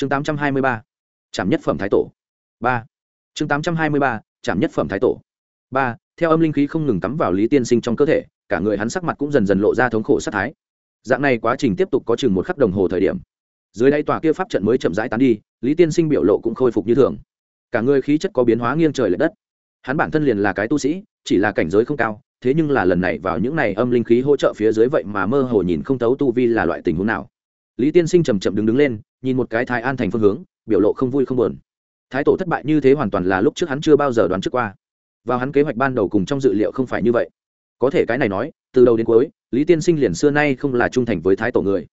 chương tám trăm hai mươi ba, trảm nhất phẩm thái tổ. Ba. chương tám trăm hai mươi ba, trảm nhất phẩm thái tổ. Ba, theo âm linh khí không ngừng tắm vào lý tiên sinh trong cơ thể, cả người hắn sắc mặt cũng dần dần lộ ra thống khổ sát thái. Dạng này quá trình tiếp tục có chừng một khắc đồng hồ thời điểm. Dưới đây tòa kia pháp trận mới chậm rãi tán đi, lý tiên sinh biểu lộ cũng khôi phục như thường. Cả người khí chất có biến hóa nghiêng trời l ệ đất. Hắn bản thân liền là cái tu sĩ, chỉ là cảnh giới không cao, thế nhưng là lần này vào những này âm linh khí hỗ trợ phía dưới vậy mà mơ hồ nhìn không tấu tu vi là loại tình huống nào lý tiên sinh chầm chậm đứng đứng lên, nhìn một cái thái an thành phương hướng, biểu lộ không vui không buồn. Thái tổ thất bại như thế hoàn toàn là lúc trước hắn chưa bao giờ đoán trước qua. Vào hắn kế hoạch ban đầu cùng trong dự liệu không phải như vậy. Có thể cái này nói, từ đầu đến cuối, lý tiên sinh liền xưa nay không là trung thành với thái tổ người.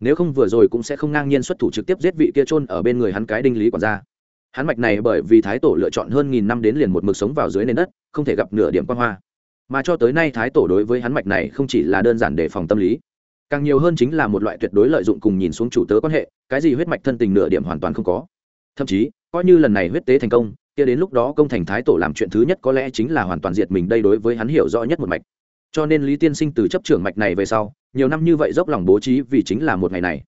Nếu không vừa rồi cũng sẽ không ngang nhiên xuất thủ trực tiếp giết vị kia trôn ở bên người hắn cái đinh lý quản gia. Hắn mạch này bởi vì thái tổ lựa chọn hơn nghìn năm đến liền một mực sống vào dưới nền đất, không thể gặp nửa điểm quan hoa. Mà cho tới nay thái tổ đối với hắn mạch này không chỉ là đơn giản đề phòng tâm lý càng nhiều hơn chính là một loại tuyệt đối lợi dụng cùng nhìn xuống chủ tớ quan hệ, cái gì huyết mạch thân tình nửa điểm hoàn toàn không có. Thậm chí, coi như lần này huyết tế thành công, kia đến lúc đó công thành thái tổ làm chuyện thứ nhất có lẽ chính là hoàn toàn diệt mình đây đối với hắn hiểu rõ nhất một mạch. Cho nên lý tiên sinh từ chấp trưởng mạch này về sau, nhiều năm như vậy dốc lòng bố trí vì chính là một ngày này.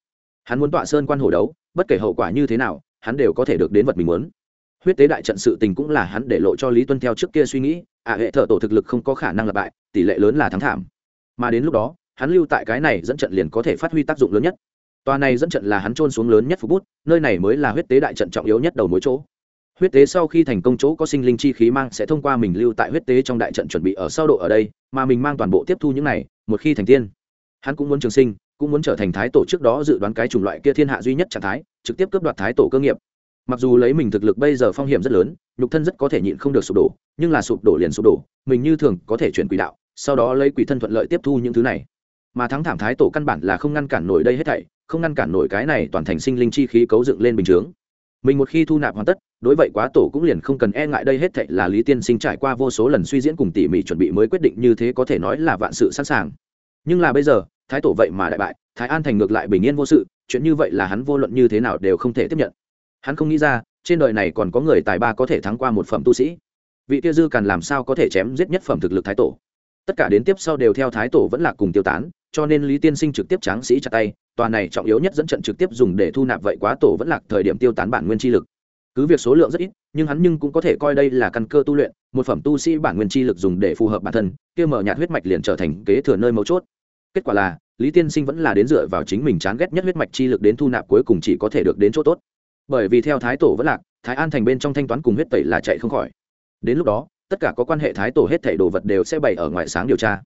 Hắn muốn tọa sơn quan hồ đấu, bất kể hậu quả như thế nào, hắn đều có thể được đến vật mình muốn. Huyết tế đại trận sự tình cũng là hắn để lộ cho lý tuân theo trước kia suy nghĩ à hệ thợ tổ thực lực không có khả năng lặp bại, tỷ lệ lớn là thắng thảm. Mà đến lúc đó hắn lưu tại cái này dẫn trận liền có thể phát huy tác dụng lớn nhất. Tòa này dẫn trận là hắn trôn xuống lớn nhất phục bút, nơi này mới là huyết tế đại trận trọng yếu nhất đầu mối chỗ. Huyết tế sau khi thành công chỗ có sinh linh chi khí mang sẽ thông qua mình lưu tại huyết tế trong đại trận chuẩn bị ở sau độ ở đây, mà mình mang toàn bộ tiếp thu những này, một khi thành tiên, hắn cũng muốn trường sinh, cũng muốn trở thành thái tổ trước đó dự đoán cái chủng loại kia thiên hạ duy nhất trạng thái, trực tiếp cướp đoạt thái tổ cơ nghiệp. Mặc dù lấy mình thực lực bây giờ phong hiểm rất lớn, nhục thân rất có thể nhịn không được sụp đổ, nhưng là sụp đổ liền sụp đổ, mình như thường có thể chuyển quỷ đạo, sau đó lấy quỷ thân thuận lợi tiếp thu những thứ này mà thắng thảm thái tổ căn bản là không ngăn cản nổi đây hết thảy, không ngăn cản nổi cái này toàn thành sinh linh chi khí cấu dựng lên bình chướng. Mình một khi thu nạp hoàn tất, đối vậy quá tổ cũng liền không cần e ngại đây hết thảy là lý tiên sinh trải qua vô số lần suy diễn cùng tỉ mỉ chuẩn bị mới quyết định như thế có thể nói là vạn sự sẵn sàng. Nhưng là bây giờ, thái tổ vậy mà đại bại, thái an thành ngược lại bình yên vô sự, chuyện như vậy là hắn vô luận như thế nào đều không thể tiếp nhận. Hắn không nghĩ ra, trên đời này còn có người tài ba có thể thắng qua một phẩm tu sĩ. Vị kia dư càn làm sao có thể chém giết nhất phẩm thực lực thái tổ? Tất cả đến tiếp sau đều theo thái tổ vẫn là cùng tiêu tán cho nên lý tiên sinh trực tiếp tráng sĩ chặt tay, tòa này trọng yếu nhất dẫn trận trực tiếp dùng để thu nạp vậy quá tổ vẫn lạc thời điểm tiêu tán bản nguyên chi lực. Cứ việc số lượng rất ít, nhưng hắn nhưng cũng có thể coi đây là căn cơ tu luyện, một phẩm tu sĩ bản nguyên chi lực dùng để phù hợp bản thân, kia mở nhạt huyết mạch liền trở thành kế thừa nơi mấu chốt. Kết quả là, lý tiên sinh vẫn là đến dựa vào chính mình chán ghét nhất huyết mạch chi lực đến thu nạp cuối cùng chỉ có thể được đến chỗ tốt. Bởi vì theo thái tổ vẫn lạc, thái an thành bên trong thanh toán cùng huyết tẩy là chạy không khỏi. Đến lúc đó, tất cả có quan hệ thái tổ hết thảy đồ vật đều sẽ bày ở ngoài sáng điều tra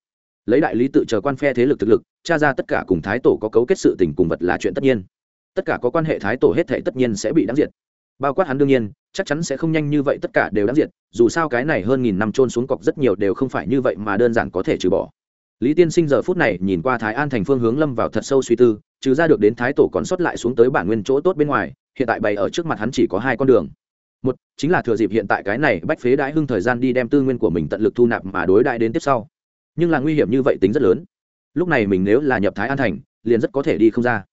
lấy đại lý tự chờ quan phe thế lực thực lực, tra ra tất cả cùng thái tổ có cấu kết sự tình cùng vật là chuyện tất nhiên. Tất cả có quan hệ thái tổ hết thể tất nhiên sẽ bị đáng diệt. Bao quát hắn đương nhiên, chắc chắn sẽ không nhanh như vậy tất cả đều đáng diệt, dù sao cái này hơn nghìn năm trôn xuống cọc rất nhiều đều không phải như vậy mà đơn giản có thể trừ bỏ. Lý tiên sinh giờ phút này nhìn qua thái an thành phương hướng lâm vào thật sâu suy tư, trừ ra được đến thái tổ còn sót lại xuống tới bản nguyên chỗ tốt bên ngoài, hiện tại bày ở trước mặt hắn chỉ có hai con đường. Một, chính là thừa dịp hiện tại cái này bách phế đãi hưng thời gian đi đem tư nguyên của mình tận lực thu nạp mà đối đại đến tiếp sau nhưng là nguy hiểm như vậy tính rất lớn. Lúc này mình nếu là nhập thái an thành, liền rất có thể đi không ra.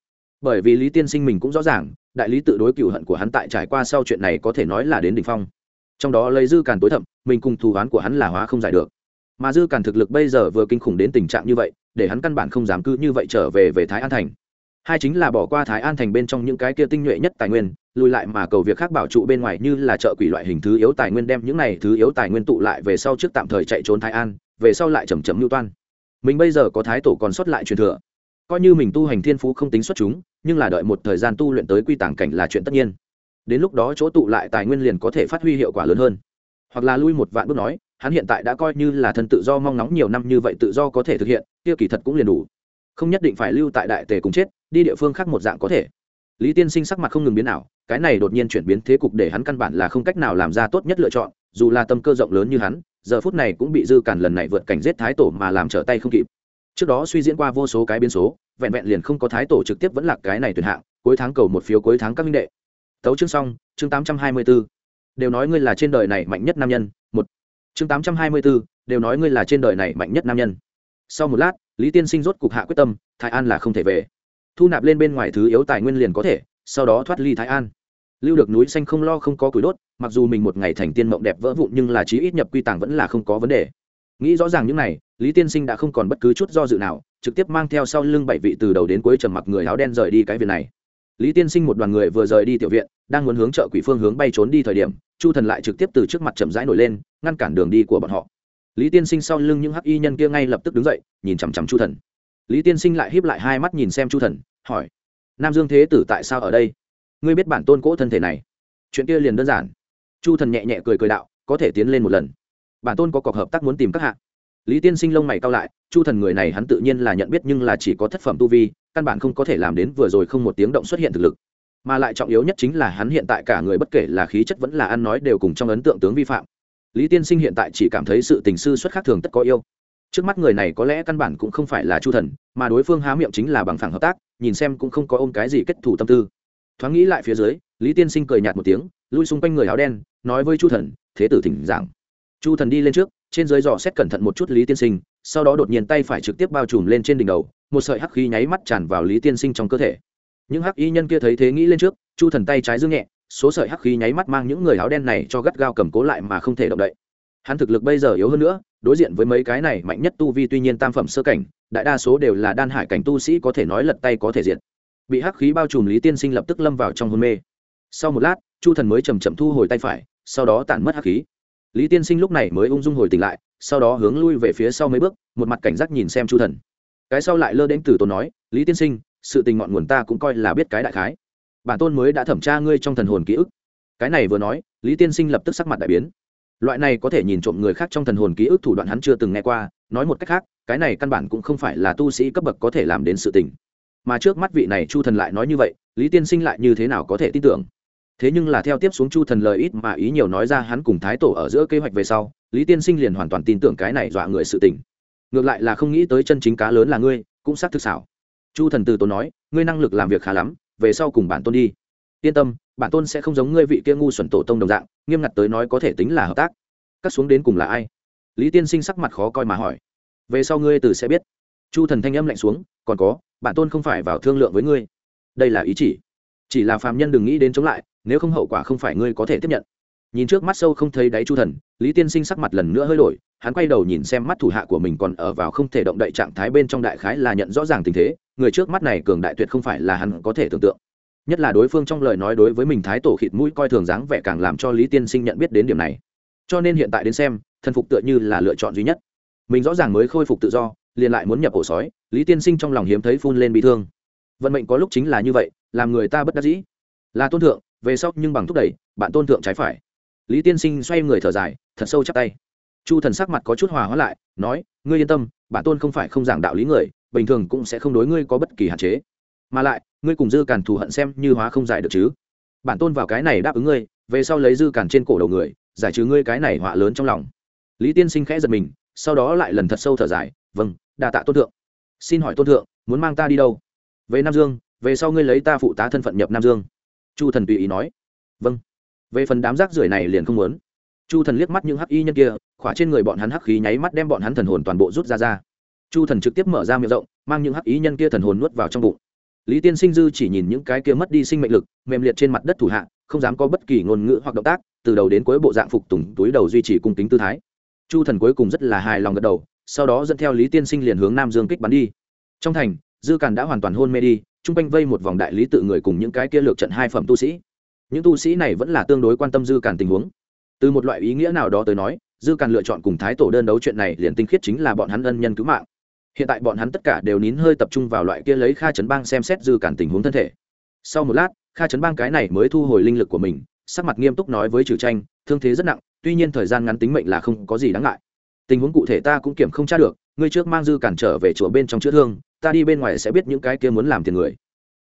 Bởi vì lý tiên sinh mình cũng rõ ràng, đại lý tự đối cựu hận của hắn tại trải qua sau chuyện này có thể nói là đến đ ỉ n h phong. Trong đó lấy dư càn tối thậm, mình cùng thù oán của hắn là hóa không giải được. Mà dư càn thực lực bây giờ vừa kinh khủng đến tình trạng như vậy, để hắn căn bản không dám cư như vậy trở về về thái an thành. Hai chính là bỏ qua thái an thành bên trong những cái kia tinh nhuệ nhất tài nguyên, lùi lại mà cầu việc khác bảo trụ bên ngoài như là chợ quỷ loại hình thứ yếu tài nguyên đem những này thứ yếu tài nguyên tụ lại về sau trước tạm thời chạy trốn thái an về sau lại chầm chậm mưu toan. Mình bây giờ có thái tổ còn xuất lại truyền thừa. Coi như mình tu hành thiên phú không tính xuất chúng, nhưng là đợi một thời gian tu luyện tới quy tàng cảnh là chuyện tất nhiên. Đến lúc đó chỗ tụ lại tài nguyên liền có thể phát huy hiệu quả lớn hơn. Hoặc là lui một vạn bước nói, hắn hiện tại đã coi như là thân tự do mong nóng nhiều năm như vậy tự do có thể thực hiện, kia kỳ thật cũng liền đủ. Không nhất định phải lưu tại đại tề cùng chết, đi địa phương khác một dạng có thể. Lý tiên sinh sắc mặt không ngừng biến nào cái này đột nhiên chuyển biến thế cục để hắn căn bản là không cách nào làm ra tốt nhất lựa chọn, dù là tâm cơ rộng lớn như hắn giờ phút này cũng bị dư cản lần này vượt cảnh giết thái tổ mà làm trở tay không kịp. Trước đó suy diễn qua vô số cái biến số vẹn vẹn liền không có thái tổ trực tiếp vẫn là cái này tuyển hạng cuối tháng cầu một phiếu cuối tháng các minh đệ. Tấu chương xong chương tám trăm hai mươi 824. đều nói ngươi là trên đời này mạnh nhất nam nhân một. Chương tám trăm hai mươi 824, đều nói ngươi là trên đời này mạnh nhất nam nhân. Sau một lát lý tiên sinh rốt cục hạ quyết tâm thái an là không thể về. Thu nạp lên bên ngoài thứ yếu tài nguyên liền có thể sau đó thoát ly thái an lưu được núi xanh không lo không có củi đốt, mặc dù mình một ngày thành tiên mộng đẹp vỡ vụn nhưng là chí ít nhập quy tàng vẫn là không có vấn đề. Nghĩ rõ ràng những này, lý tiên sinh đã không còn bất cứ chút do dự nào, trực tiếp mang theo sau lưng bảy vị từ đầu đến cuối trầm mặc người áo đen rời đi cái viện này. Lý tiên sinh một đoàn người vừa rời đi tiểu viện, đang muốn hướng chợ quỷ phương hướng bay trốn đi thời điểm, chu thần lại trực tiếp từ trước mặt chậm rãi nổi lên, ngăn cản đường đi của bọn họ. Lý tiên sinh sau lưng những hắc y nhân kia ngay lập tức đứng dậy, nhìn chằm chằm chu thần. Lý tiên sinh lại híp lại hai mắt nhìn xem chu thần, hỏi, nam dương thế tử tại sao ở đây? Ngươi biết bản tôn cỗ thân thể này? Chuyện kia liền đơn giản. Chu thần nhẹ nhẹ cười cười đạo, có thể tiến lên một lần. Bản tôn có cọc hợp tác muốn tìm các hạ. Lý tiên sinh lông mày cao lại, chu thần người này hắn tự nhiên là nhận biết nhưng là chỉ có thất phẩm tu vi, căn bản không có thể làm đến vừa rồi không một tiếng động xuất hiện thực lực. Mà lại trọng yếu nhất chính là hắn hiện tại cả người bất kể là khí chất vẫn là ăn nói đều cùng trong ấn tượng tướng vi phạm. Lý tiên sinh hiện tại chỉ cảm thấy sự tình sư xuất khác thường tất có yêu. Trước mắt người này có lẽ căn bản cũng không phải là chu thần, mà đối phương há miệng chính là bằng phẳng hợp tác, nhìn xem cũng không có ôm cái gì kết thủ tâm tư thoáng nghĩ lại phía dưới, lý tiên sinh cười nhạt một tiếng, lui xung quanh người áo đen, nói với chu thần, thế tử thỉnh giảng. Chu thần đi lên trước, trên dưới dò xét cẩn thận một chút lý tiên sinh, sau đó đột nhiên tay phải trực tiếp bao trùm lên trên đỉnh đầu, một sợi hắc khí nháy mắt tràn vào lý tiên sinh trong cơ thể. Những hắc y nhân kia thấy thế nghĩ lên trước, chu thần tay trái dương nhẹ, số sợi hắc khí nháy mắt mang những người áo đen này cho gắt gao cầm cố lại mà không thể động đậy. Hắn thực lực bây giờ yếu hơn nữa, đối diện với mấy cái này mạnh nhất tu vi tuy nhiên tam phẩm sơ cảnh, đại đa số đều là đan hải cảnh tu sĩ có thể nói lật tay có thể diện bị hắc khí bao trùm lý tiên sinh lập tức lâm vào trong hôn mê. Sau một lát, chu thần mới chầm chậm thu hồi tay phải, sau đó tản mất hắc khí. Lý tiên sinh lúc này mới ung dung hồi tỉnh lại, sau đó hướng lui về phía sau mấy bước, một mặt cảnh giác nhìn xem chu thần. Cái sau lại lơ đến từ tốn nói, lý tiên sinh, sự tình ngọn nguồn ta cũng coi là biết cái đại khái. Bản tôn mới đã thẩm tra ngươi trong thần hồn ký ức. Cái này vừa nói, lý tiên sinh lập tức sắc mặt đại biến. Loại này có thể nhìn trộm người khác trong thần hồn ký ức thủ đoạn hắn chưa từng nghe qua, nói một cách khác, cái này căn bản cũng không phải là tu sĩ cấp bậc có thể làm đến sự tình mà trước mắt vị này chu thần lại nói như vậy, lý tiên sinh lại như thế nào có thể tin tưởng? Thế nhưng là theo tiếp xuống chu thần lời ít mà ý nhiều nói ra hắn cùng thái tổ ở giữa kế hoạch về sau, lý tiên sinh liền hoàn toàn tin tưởng cái này dọa người sự tình. Ngược lại là không nghĩ tới chân chính cá lớn là ngươi, cũng xác thực xảo. Chu thần từ tốn nói, ngươi năng lực làm việc khá lắm, về sau cùng bản tôn đi. Yên tâm, bản tôn sẽ không giống ngươi vị kia ngu xuẩn tổ tông đồng dạng, nghiêm ngặt tới nói có thể tính là hợp tác. Cắt xuống đến cùng là ai? Lý tiên sinh sắc mặt khó coi mà hỏi. Về sau ngươi từ sẽ biết. Chu thần thanh âm lạnh xuống, còn có bản tôn không phải vào thương lượng với ngươi. Đây là ý chỉ. Chỉ là phàm nhân đừng nghĩ đến chống lại, nếu không hậu quả không phải ngươi có thể tiếp nhận. Nhìn trước mắt sâu không thấy đáy chu thần, lý tiên sinh sắc mặt lần nữa hơi đổi, hắn quay đầu nhìn xem mắt thủ hạ của mình còn ở vào không thể động đậy trạng thái bên trong đại khái là nhận rõ ràng tình thế, người trước mắt này cường đại tuyệt không phải là hắn có thể tưởng tượng. Nhất là đối phương trong lời nói đối với mình thái tổ khịt mũi coi thường dáng vẻ càng làm cho lý tiên sinh nhận biết đến điểm này. Cho nên hiện tại đến xem, thần phục tựa như là lựa chọn duy nhất. Mình rõ ràng mới khôi phục tự do liền lại muốn nhập ổ sói, lý tiên sinh trong lòng hiếm thấy phun lên bị thương. Vận mệnh có lúc chính là như vậy, làm người ta bất đắc dĩ. Là tôn thượng, về sau nhưng bằng thúc đẩy, bạn tôn thượng trái phải. Lý tiên sinh xoay người thở dài, thật sâu chắp tay. Chu thần sắc mặt có chút hòa hóa lại, nói, ngươi yên tâm bản tôn không phải không giảng đạo lý người, bình thường cũng sẽ không đối ngươi có bất kỳ hạn chế. Mà lại, ngươi cùng dư càn thù hận xem như hóa không giải được chứ. Bản tôn vào cái này đáp ứng ngươi, về sau lấy dư càn trên cổ đầu người, giải trừ ngươi cái này họa lớn trong lòng. Lý tiên sinh khẽ giật mình, sau đó lại lần thật sâu thở dài vâng đà tạ tôn thượng. Xin hỏi tôn thượng, muốn mang ta đi đâu? Về nam dương, về sau ngươi lấy ta phụ tá thân phận nhập nam dương. Chu thần tùy ý nói. Vâng. Về phần đám rác rưởi này liền không muốn. Chu thần liếc mắt những hắc y nhân kia, khỏa trên người bọn hắn hắc khí nháy mắt đem bọn hắn thần hồn toàn bộ rút ra ra. Chu thần trực tiếp mở ra miệng rộng, mang những hắc y nhân kia thần hồn nuốt vào trong bụng. Lý tiên sinh dư chỉ nhìn những cái kia mất đi sinh mệnh lực, mềm liệt trên mặt đất thủ hạ, không dám có bất kỳ ngôn ngữ hoặc động tác, từ đầu đến cuối bộ dạng phục tùng, túi đầu duy trì cung kính tư thái. Chu thần cuối cùng rất là hài lòng gật đầu sau đó dẫn theo lý tiên sinh liền hướng nam dương kích bắn đi. Trong thành, dư càn đã hoàn toàn hôn mê đi, chung quanh vây một vòng đại lý tự người cùng những cái kia lược trận hai phẩm tu sĩ. Những tu sĩ này vẫn là tương đối quan tâm dư càn tình huống. Từ một loại ý nghĩa nào đó tới nói, dư càn lựa chọn cùng thái tổ đơn đấu chuyện này liền tinh khiết chính là bọn hắn ân nhân cứu mạng. Hiện tại bọn hắn tất cả đều nín hơi tập trung vào loại kia lấy kha chấn bang xem xét dư càn tình huống thân thể. Sau một lát, kha chấn bang cái này mới thu hồi linh lực của mình, sắc mặt nghiêm túc nói với trừ tranh, thương thế rất nặng, tuy nhiên thời gian ngắn tính mệnh là không có gì đáng ngại tình huống cụ thể ta cũng kiểm không tra được, ngươi trước mang dư cản trở về chùa bên trong chữa thương, ta đi bên ngoài sẽ biết những cái kia muốn làm tiền người.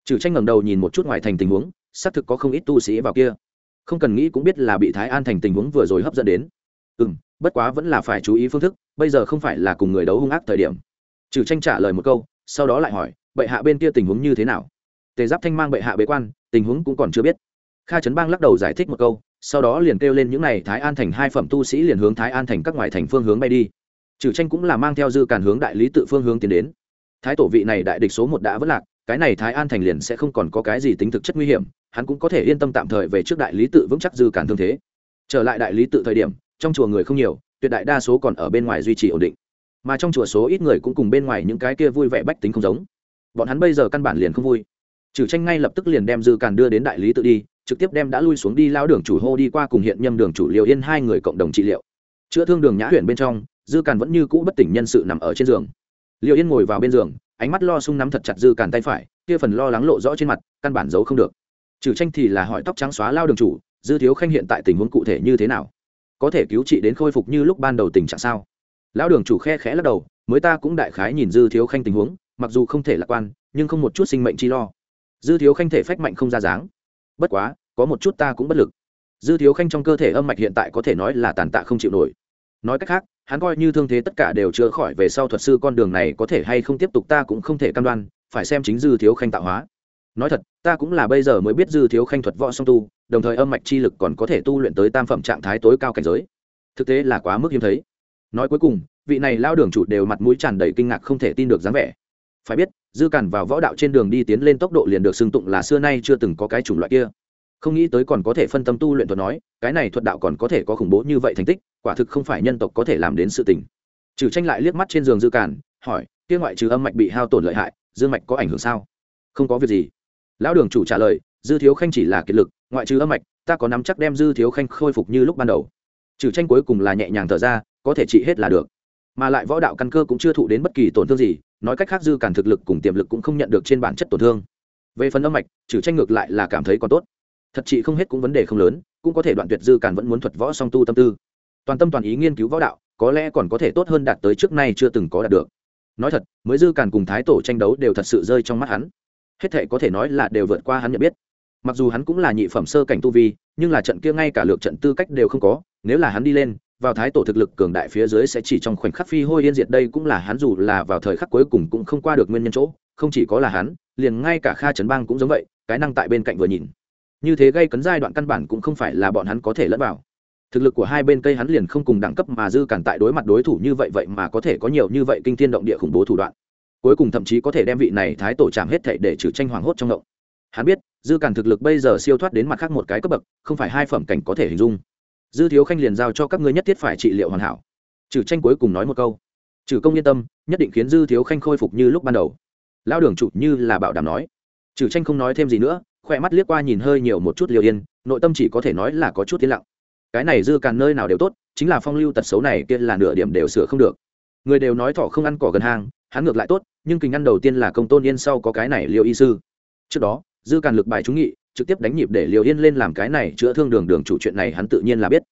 Trừ tranh ngẩng đầu nhìn một chút ngoài thành tình huống, xác thực có không ít tu sĩ vào kia. Không cần nghĩ cũng biết là bị thái an thành tình huống vừa rồi hấp dẫn đến. Ừ m bất quá vẫn là phải chú ý phương thức, bây giờ không phải là cùng người đấu hung ác thời điểm. Trừ tranh trả lời một câu, sau đó lại hỏi, bệ hạ bên kia tình huống như thế nào? Tề giáp thanh mang bệ hạ bế quan, tình huống cũng còn chưa biết. Kha trấn bang lắc đầu giải thích một câu sau đó liền kêu lên những n à y thái an thành hai phẩm tu sĩ liền hướng thái an thành các ngoại thành phương hướng bay đi. Trừ tranh cũng là mang theo dư càn hướng đại lý tự phương hướng tiến đến. Thái tổ vị này đại địch số một đã vất lạc, cái này thái an thành liền sẽ không còn có cái gì tính thực chất nguy hiểm, hắn cũng có thể yên tâm tạm thời về trước đại lý tự vững chắc dư càn thương thế. Trở lại đại lý tự thời điểm, trong chùa người không nhiều, tuyệt đại đa số còn ở bên ngoài duy trì ổn định. Mà trong chùa số ít người cũng cùng bên ngoài những cái kia vui vẻ bách tính không giống. Bọn hắn bây giờ căn bản liền không vui. Trừ tranh ngay lập tức liền đem dư càn đưa đến đại lý tự đi trực tiếp đem đã lui xuống đi lao đường chủ hô đi qua cùng hiện nhâm đường chủ liều yên hai người cộng đồng trị liệu. Chữa thương đường nhã huyện bên trong, dư càn vẫn như cũ bất tỉnh nhân sự nằm ở trên giường. Liều yên ngồi vào bên giường, ánh mắt lo sung nắm thật chặt dư càn tay phải, kia phần lo lắng lộ rõ trên mặt, căn bản giấu không được. Trừ tranh thì là hỏi tóc trắng xóa lao đường chủ, dư thiếu khanh hiện tại tình huống cụ thể như thế nào? Có thể cứu trị đến khôi phục như lúc ban đầu tình trạng sao? Lão đường chủ khe khẽ lắc đầu, mới ta cũng đại khái nhìn dư thiếu khanh tình huống, mặc dù không thể lạc quan, nhưng không một chút sinh mệnh chi lo. Dư thiếu khanh thể phách mạnh không ra dáng bất quá, có một chút ta cũng bất lực. Dư thiếu khanh trong cơ thể âm mạch hiện tại có thể nói là tàn tạ không chịu nổi. Nói cách khác, hắn coi như thương thế tất cả đều chữa khỏi về sau thuật sư con đường này có thể hay không tiếp tục ta cũng không thể cam đoan, phải xem chính dư thiếu khanh tạo hóa. Nói thật, ta cũng là bây giờ mới biết dư thiếu khanh thuật võ song tu, đồng thời âm mạch chi lực còn có thể tu luyện tới tam phẩm trạng thái tối cao cảnh giới. Thực tế là quá mức hiếm thấy. Nói cuối cùng, vị này lao đường chủ đều mặt mũi tràn đầy kinh ngạc không thể tin được dáng vẻ phải biết, dư cản vào võ đạo trên đường đi tiến lên tốc độ liền được xưng tụng là xưa nay chưa từng có cái chủng loại kia. Không nghĩ tới còn có thể phân tâm tu luyện thuật nói, cái này thuật đạo còn có thể có khủng bố như vậy thành tích, quả thực không phải nhân tộc có thể làm đến sự tình. Trừ tranh lại liếc mắt trên giường dư cản, hỏi, kia ngoại trừ âm mạch bị hao tổn lợi hại, dương mạch có ảnh hưởng sao? Không có việc gì. Lão đường chủ trả lời, dư thiếu khanh chỉ là kiệt lực, ngoại trừ âm mạch, ta có nắm chắc đem dư thiếu khanh khôi phục như lúc ban đầu. Trừ tranh cuối cùng là nhẹ nhàng thở ra, có thể trị hết là được. Mà lại võ đạo căn cơ cũng chưa thụ đến bất kỳ tổn thương gì nói cách khác dư cản thực lực cùng tiềm lực cũng không nhận được trên bản chất tổn thương. Về phần âm mạch, trừ tranh ngược lại là cảm thấy còn tốt. Thật chị không hết cũng vấn đề không lớn, cũng có thể đoạn tuyệt dư cản vẫn muốn thuật võ song tu tâm tư. Toàn tâm toàn ý nghiên cứu võ đạo, có lẽ còn có thể tốt hơn đạt tới trước nay chưa từng có đạt được. Nói thật, mới dư cản cùng thái tổ tranh đấu đều thật sự rơi trong mắt hắn. Hết thệ có thể nói là đều vượt qua hắn nhận biết. Mặc dù hắn cũng là nhị phẩm sơ cảnh tu vi, nhưng là trận kia ngay cả lược trận tư cách đều không có, nếu là hắn đi lên vào thái tổ thực lực cường đại phía dưới sẽ chỉ trong khoảnh khắc phi hôi yên diệt đây cũng là hắn dù là vào thời khắc cuối cùng cũng không qua được nguyên nhân chỗ, không chỉ có là hắn, liền ngay cả kha trấn bang cũng giống vậy, cái năng tại bên cạnh vừa nhìn. Như thế gây cấn giai đoạn căn bản cũng không phải là bọn hắn có thể lẫn vào. Thực lực của hai bên cây hắn liền không cùng đẳng cấp mà dư cản tại đối mặt đối thủ như vậy vậy mà có thể có nhiều như vậy kinh thiên động địa khủng bố thủ đoạn. Cuối cùng thậm chí có thể đem vị này thái tổ chạm hết thảy để trừ tranh hoàng hốt trong động hắn biết, dư cản thực lực bây giờ siêu thoát đến mặt khác một cái cấp bậc, không phải hai phẩm cảnh có thể hình dung dư thiếu khanh liền giao cho các ngươi nhất thiết phải trị liệu hoàn hảo. Trừ tranh cuối cùng nói một câu. Trừ công yên tâm, nhất định khiến dư thiếu khanh khôi phục như lúc ban đầu. Lao đường chủ như là bảo đảm nói. Trừ tranh không nói thêm gì nữa, khỏe mắt liếc qua nhìn hơi nhiều một chút liều yên, nội tâm chỉ có thể nói là có chút yên lặng. Cái này dư càn nơi nào đều tốt, chính là phong lưu tật xấu này kia là nửa điểm đều sửa không được. Người đều nói thọ không ăn cỏ gần hang, hắn ngược lại tốt, nhưng kình ăn đầu tiên là công tôn yên sau có cái này liêu y sư. Trước đó, dư càn lực bài trúng nghị trực tiếp đánh nhịp để liều yên lên làm cái này chữa thương đường đường chủ chuyện này hắn tự nhiên là biết.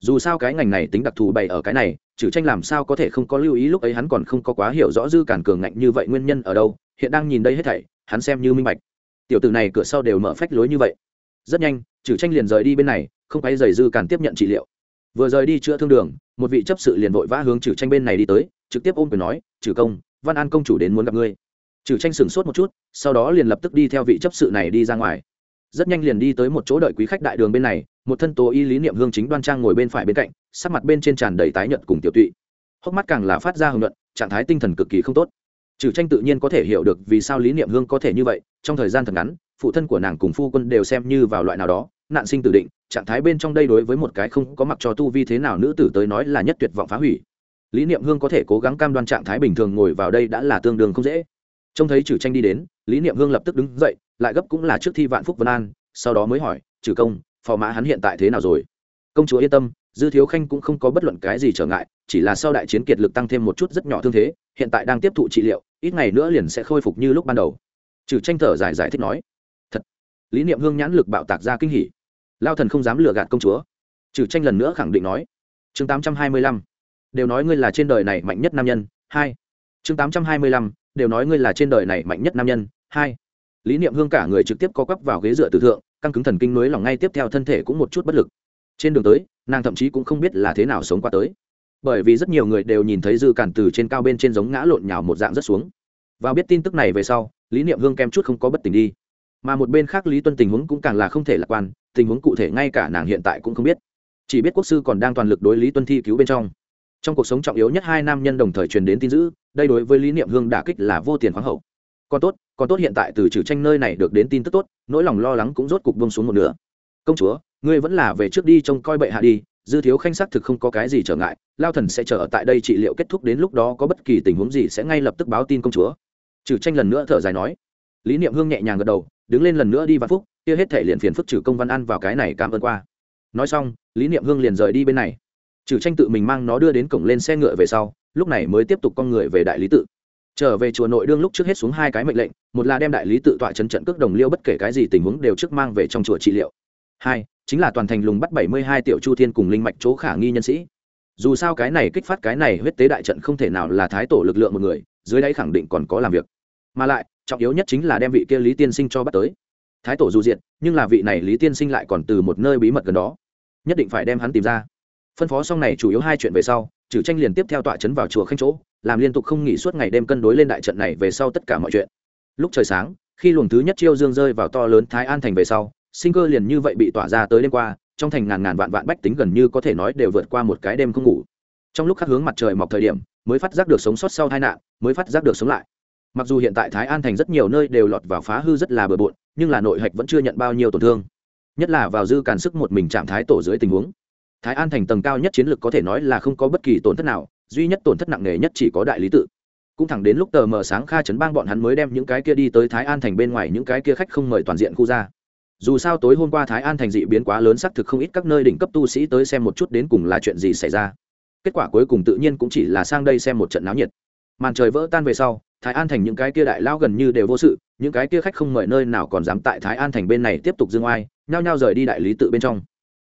Dù sao cái ngành này tính đặc thù bày ở cái này, trừ tranh làm sao có thể không có lưu ý lúc ấy hắn còn không có quá hiểu rõ dư cản cường ngạnh như vậy nguyên nhân ở đâu, hiện đang nhìn đây hết thảy, hắn xem như minh bạch. Tiểu tử này cửa sau đều mở phách lối như vậy. Rất nhanh, trừ tranh liền rời đi bên này, không quay giày dư cản tiếp nhận trị liệu. Vừa rời đi chữa thương đường, một vị chấp sự liền vội vã hướng trừ tranh bên này đi tới, trực tiếp ôm quyền nói, trừ công, văn an công chủ đến muốn gặp ngươi. Trừ tranh sửng sốt một chút, sau đó liền lập tức đi theo vị chấp sự này đi ra ngoài rất nhanh liền đi tới một chỗ đợi quý khách đại đường bên này, một thân tố y lý niệm hương chính đoan trang ngồi bên phải bên cạnh, sắc mặt bên trên tràn đầy tái nhợt cùng tiểu tụy. Hốc mắt càng là phát ra hưởng luận trạng thái tinh thần cực kỳ không tốt. Trừ tranh tự nhiên có thể hiểu được vì sao lý niệm hương có thể như vậy, trong thời gian thật ngắn, phụ thân của nàng cùng phu quân đều xem như vào loại nào đó, nạn sinh tử định, trạng thái bên trong đây đối với một cái không có mặc cho tu vi thế nào nữ tử tới nói là nhất tuyệt vọng phá hủy. Lý niệm hương có thể cố gắng cam đoan trạng thái bình thường ngồi vào đây đã là tương đương không dễ. Trông thấy trừ tranh đi đến, lý niệm hương lập tức đứng dậy lại gấp cũng là trước thi vạn phúc vân an, sau đó mới hỏi, trừ công, phò mã hắn hiện tại thế nào rồi? Công chúa yên tâm, dư thiếu khanh cũng không có bất luận cái gì trở ngại, chỉ là sau đại chiến kiệt lực tăng thêm một chút rất nhỏ thương thế, hiện tại đang tiếp thụ trị liệu, ít ngày nữa liền sẽ khôi phục như lúc ban đầu. Trừ tranh thở dài giải thích nói. Thật. Lý niệm hương nhãn lực bạo tạc ra kinh hỉ. Lao thần không dám lừa gạt công chúa. Trừ tranh lần nữa khẳng định nói. Chương tám trăm hai mươi lăm, đều nói ngươi là trên đời này mạnh nhất nam nhân, hai. Chương tám trăm hai mươi lăm, đều nói ngươi là trên đời này mạnh nhất nam nhân, hai lý niệm hương cả người trực tiếp co quắp vào ghế dựa tử thượng, căng cứng thần kinh nối lòng ngay tiếp theo thân thể cũng một chút bất lực. Trên đường tới, nàng thậm chí cũng không biết là thế nào sống qua tới. Bởi vì rất nhiều người đều nhìn thấy dư cản từ trên cao bên trên giống ngã lộn nhào một dạng rất xuống. Vào biết tin tức này về sau, lý niệm hương kem chút không có bất tỉnh đi. Mà một bên khác lý tuân tình huống cũng càng là không thể lạc quan, tình huống cụ thể ngay cả nàng hiện tại cũng không biết. Chỉ biết quốc sư còn đang toàn lực đối lý tuân thi cứu bên trong. Trong cuộc sống trọng yếu nhất hai nam nhân đồng thời truyền đến tin dữ, đây đối với lý niệm hương đả kích là vô tiền khoáng hậu còn tốt còn tốt hiện tại từ trừ tranh nơi này được đến tin tức tốt, nỗi lòng lo lắng cũng rốt cục bông xuống một nửa. Công chúa, ngươi vẫn là về trước đi trông coi bệ hạ đi, dư thiếu khanh xác thực không có cái gì trở ngại, lao thần sẽ chờ ở tại đây trị liệu kết thúc đến lúc đó có bất kỳ tình huống gì sẽ ngay lập tức báo tin công chúa. Trừ tranh lần nữa thở dài nói. Lý niệm hương nhẹ nhàng gật đầu, đứng lên lần nữa đi văn phúc, kia hết thể liền phiền phức trừ công văn ăn vào cái này cảm ơn qua. Nói xong, lý niệm hương liền rời đi bên này. Trừ tranh tự mình mang nó đưa đến cổng lên xe ngựa về sau, lúc này mới tiếp tục con người về đại lý tự trở về chùa nội đương lúc trước hết xuống hai cái mệnh lệnh, một là đem đại lý tự tọa chấn trận cước đồng liêu bất kể cái gì tình huống đều trước mang về trong chùa trị liệu. Hai, chính là toàn thành lùng bắt bảy mươi hai tiểu chu thiên cùng linh mạch chỗ khả nghi nhân sĩ. Dù sao cái này kích phát cái này huyết tế đại trận không thể nào là thái tổ lực lượng một người, dưới đáy khẳng định còn có làm việc. Mà lại, trọng yếu nhất chính là đem vị kia lý tiên sinh cho bắt tới. Thái tổ dù diện nhưng là vị này lý tiên sinh lại còn từ một nơi bí mật gần đó. Nhất định phải đem hắn tìm ra. Phân phó xong này chủ yếu hai chuyện về sau, trừ tranh liền tiếp theo tọa chấn vào chùa khanh chỗ làm liên tục không nghỉ suốt ngày đêm cân đối lên đại trận này về sau tất cả mọi chuyện. Lúc trời sáng, khi luồng thứ nhất chiêu dương rơi vào to lớn thái an thành về sau, sinh cơ liền như vậy bị tỏa ra tới đêm qua, trong thành ngàn ngàn vạn vạn bách tính gần như có thể nói đều vượt qua một cái đêm không ngủ. Trong lúc khắc hướng mặt trời mọc thời điểm, mới phát giác được sống sót sau tai nạn, mới phát giác được sống lại. Mặc dù hiện tại thái an thành rất nhiều nơi đều lọt vào phá hư rất là bừa bộn, nhưng là nội hạch vẫn chưa nhận bao nhiêu tổn thương. Nhất là vào dư càn sức một mình chạm thái tổ dưới tình huống. Thái an thành tầng cao nhất chiến lược có thể nói là không có bất kỳ tổn thất nào duy nhất tổn thất nặng nề nhất chỉ có đại lý tự. Cũng thẳng đến lúc tờ mờ sáng kha chấn bang bọn hắn mới đem những cái kia đi tới thái an thành bên ngoài những cái kia khách không mời toàn diện khu ra. Dù sao tối hôm qua thái an thành dị biến quá lớn xác thực không ít các nơi đỉnh cấp tu sĩ tới xem một chút đến cùng là chuyện gì xảy ra. Kết quả cuối cùng tự nhiên cũng chỉ là sang đây xem một trận náo nhiệt. Màn trời vỡ tan về sau, thái an thành những cái kia đại lao gần như đều vô sự, những cái kia khách không mời nơi nào còn dám tại thái an thành bên này tiếp tục dương oai, nhao nhao rời đi đại lý tự bên trong.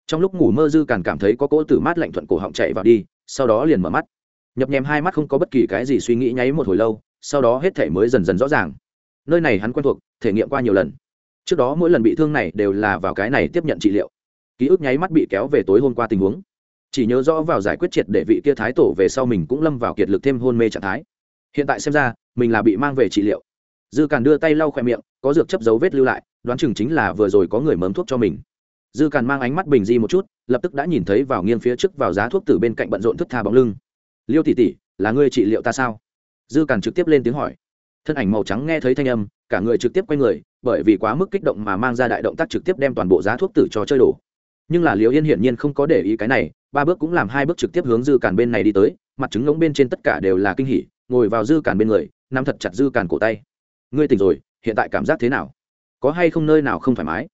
Trong lúc ngủ mơ dư càn cảm thấy có cỗ tử mát lạnh thuận cổ họng chạy vào đi, sau đó liền mở mắt nhập nhèm hai mắt không có bất kỳ cái gì suy nghĩ nháy một hồi lâu, sau đó hết thể mới dần dần rõ ràng. Nơi này hắn quen thuộc, thể nghiệm qua nhiều lần. Trước đó mỗi lần bị thương này đều là vào cái này tiếp nhận trị liệu. Ký ức nháy mắt bị kéo về tối hôm qua tình huống. Chỉ nhớ rõ vào giải quyết triệt để vị kia thái tổ về sau mình cũng lâm vào kiệt lực thêm hôn mê trạng thái. Hiện tại xem ra, mình là bị mang về trị liệu. Dư càn đưa tay lau khoe miệng, có dược chấp dấu vết lưu lại, đoán chừng chính là vừa rồi có người mớm thuốc cho mình. Dư càn mang ánh mắt bình di một chút, lập tức đã nhìn thấy vào nghiêng phía trước vào giá thuốc từ bên cạnh bận rộn thức tha bóng lưng liêu tỷ tỷ, là ngươi trị liệu ta sao? Dư càn trực tiếp lên tiếng hỏi. Thân ảnh màu trắng nghe thấy thanh âm, cả người trực tiếp quay người, bởi vì quá mức kích động mà mang ra đại động tác trực tiếp đem toàn bộ giá thuốc tử cho chơi đổ. Nhưng là liều yên hiển nhiên không có để ý cái này, ba bước cũng làm hai bước trực tiếp hướng dư càn bên này đi tới, mặt trứng ngống bên trên tất cả đều là kinh hỉ, ngồi vào dư càn bên người, nắm thật chặt dư càn cổ tay. Ngươi tỉnh rồi, hiện tại cảm giác thế nào? Có hay không nơi nào không thoải mái?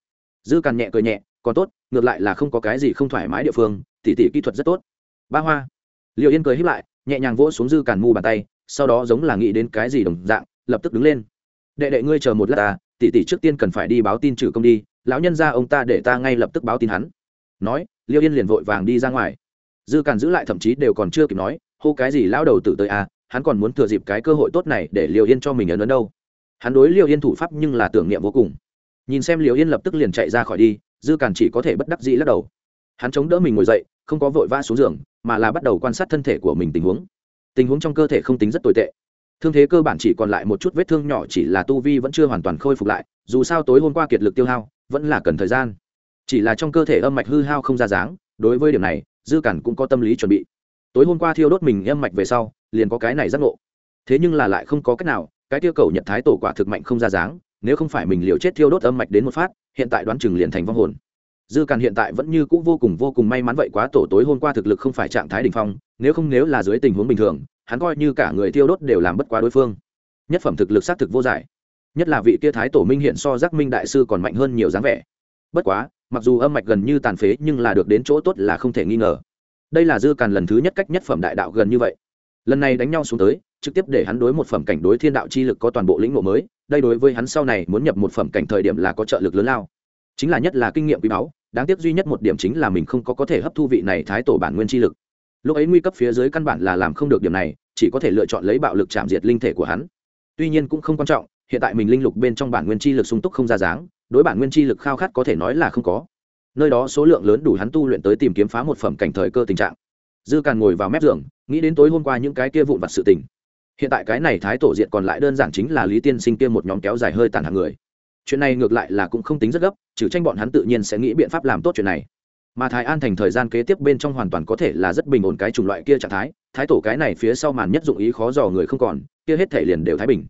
Dư càn nhẹ cười nhẹ, còn tốt, ngược lại là không có cái gì không thoải mái địa phương tỉ tỉ kỹ thuật rất tốt. Ba hoa liệu yên cười hít lại, nhẹ nhàng vỗ xuống dư càn mu bàn tay, sau đó giống là nghĩ đến cái gì đồng dạng, lập tức đứng lên. Đệ đệ ngươi chờ một lát ta, tỷ tỷ trước tiên cần phải đi báo tin trừ công đi, lão nhân ra ông ta để ta ngay lập tức báo tin hắn. Nói, liêu yên liền vội vàng đi ra ngoài. Dư càn giữ lại thậm chí đều còn chưa kịp nói, hô, cái gì lão đầu tử tới à hắn còn muốn thừa dịp cái cơ hội tốt này để liêu yên cho mình ấn ấn đâu. Hắn đối liêu yên thủ pháp nhưng là tưởng niệm vô cùng. Nhìn xem liêu yên lập tức liền chạy ra khỏi đi, dư càn chỉ có thể bất đắc dĩ lắc đầu. Hắn chống đỡ mình ngồi dậy không có vội vã xuống giường, mà là bắt đầu quan sát thân thể của mình tình huống. Tình huống trong cơ thể không tính rất tồi tệ. Thương thế cơ bản chỉ còn lại một chút vết thương nhỏ, chỉ là tu vi vẫn chưa hoàn toàn khôi phục lại, dù sao tối hôm qua kiệt lực tiêu hao, vẫn là cần thời gian. Chỉ là trong cơ thể âm mạch hư hao không ra dáng, đối với điểm này, dư cản cũng có tâm lý chuẩn bị. Tối hôm qua thiêu đốt mình âm mạch về sau, liền có cái này giác ngộ. Thế nhưng là lại không có cách nào, cái tiêu cầu nhật thái tổ quả thực mạnh không ra dáng, nếu không phải mình liều chết thiêu đốt âm mạch đến một phát, hiện tại đoán chừng liền thành vong hồn dư càn hiện tại vẫn như cũ vô cùng vô cùng may mắn vậy quá tổ tối hôm qua thực lực không phải trạng thái đ ỉ n h phong, nếu không nếu là dưới tình huống bình thường, hắn coi như cả người thiêu đốt đều làm bất quá đối phương. Nhất phẩm thực lực xác thực vô giải. Nhất là vị kia thái tổ minh hiện so giác minh đại sư còn mạnh hơn nhiều dáng vẻ. Bất quá, mặc dù âm mạch gần như tàn phế nhưng là được đến chỗ tốt là không thể nghi ngờ. Đây là dư càn lần thứ nhất cách nhất phẩm đại đạo gần như vậy. Lần này đánh nhau xuống tới, trực tiếp để hắn đối một phẩm cảnh đối thiên đạo chi lực có toàn bộ lĩnh ngộ mới, đây đối với hắn sau này muốn nhập một phẩm cảnh thời điểm là có trợ lực lớn lao. Chính là nhất là kinh nghiệm quý báu đáng tiếc duy nhất một điểm chính là mình không có có thể hấp thu vị này thái tổ bản nguyên chi lực. Lúc ấy nguy cấp phía dưới căn bản là làm không được điểm này, chỉ có thể lựa chọn lấy bạo lực chạm diệt linh thể của hắn. Tuy nhiên cũng không quan trọng, hiện tại mình linh lục bên trong bản nguyên chi lực sung túc không ra dáng, đối bản nguyên chi lực khao khát có thể nói là không có. Nơi đó số lượng lớn đủ hắn tu luyện tới tìm kiếm phá một phẩm cảnh thời cơ tình trạng. Dư càn ngồi vào mép giường, nghĩ đến tối hôm qua những cái kia vụn vặt sự tình. Hiện tại cái này thái tổ diện còn lại đơn giản chính là lý tiên sinh kia một nhóm kéo dài hơi tàn hàng người chuyện này ngược lại là cũng không tính rất gấp, trừ tranh bọn hắn tự nhiên sẽ nghĩ biện pháp làm tốt chuyện này. Mà thái an thành thời gian kế tiếp bên trong hoàn toàn có thể là rất bình ổn cái chủng loại kia trạng thái thái tổ cái này phía sau màn nhất dụng ý khó dò người không còn, kia hết thể liền đều thái bình.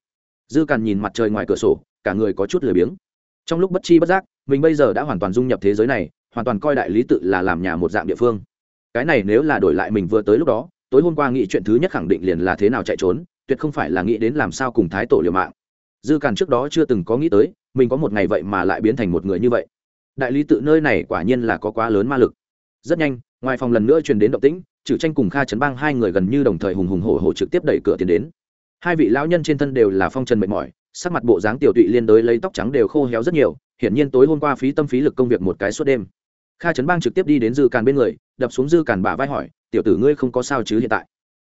Dư càn nhìn mặt trời ngoài cửa sổ, cả người có chút lười biếng. Trong lúc bất chi bất giác, mình bây giờ đã hoàn toàn dung nhập thế giới này, hoàn toàn coi đại lý tự là làm nhà một dạng địa phương. Cái này nếu là đổi lại mình vừa tới lúc đó, tối hôm qua nghĩ chuyện thứ nhất khẳng định liền là thế nào chạy trốn, tuyệt không phải là nghĩ đến làm sao cùng thái tổ liều mạng dư càn trước đó chưa từng có nghĩ tới, mình có một ngày vậy mà lại biến thành một người như vậy. Đại lý tự nơi này quả nhiên là có quá lớn ma lực. Rất nhanh, ngoài phòng lần nữa truyền đến động tĩnh trừ tranh cùng kha Chấn bang hai người gần như đồng thời hùng hùng hổ hổ trực tiếp đẩy cửa tiến đến. Hai vị lão nhân trên thân đều là phong trần mệt mỏi, sắc mặt bộ dáng tiểu tụy liên đối lấy tóc trắng đều khô héo rất nhiều, hiển nhiên tối hôm qua phí tâm phí lực công việc một cái suốt đêm. Kha trấn bang trực tiếp đi đến dư càn bên người, đập xuống dư càn bả vai hỏi, tiểu tử ngươi không có sao chứ hiện tại?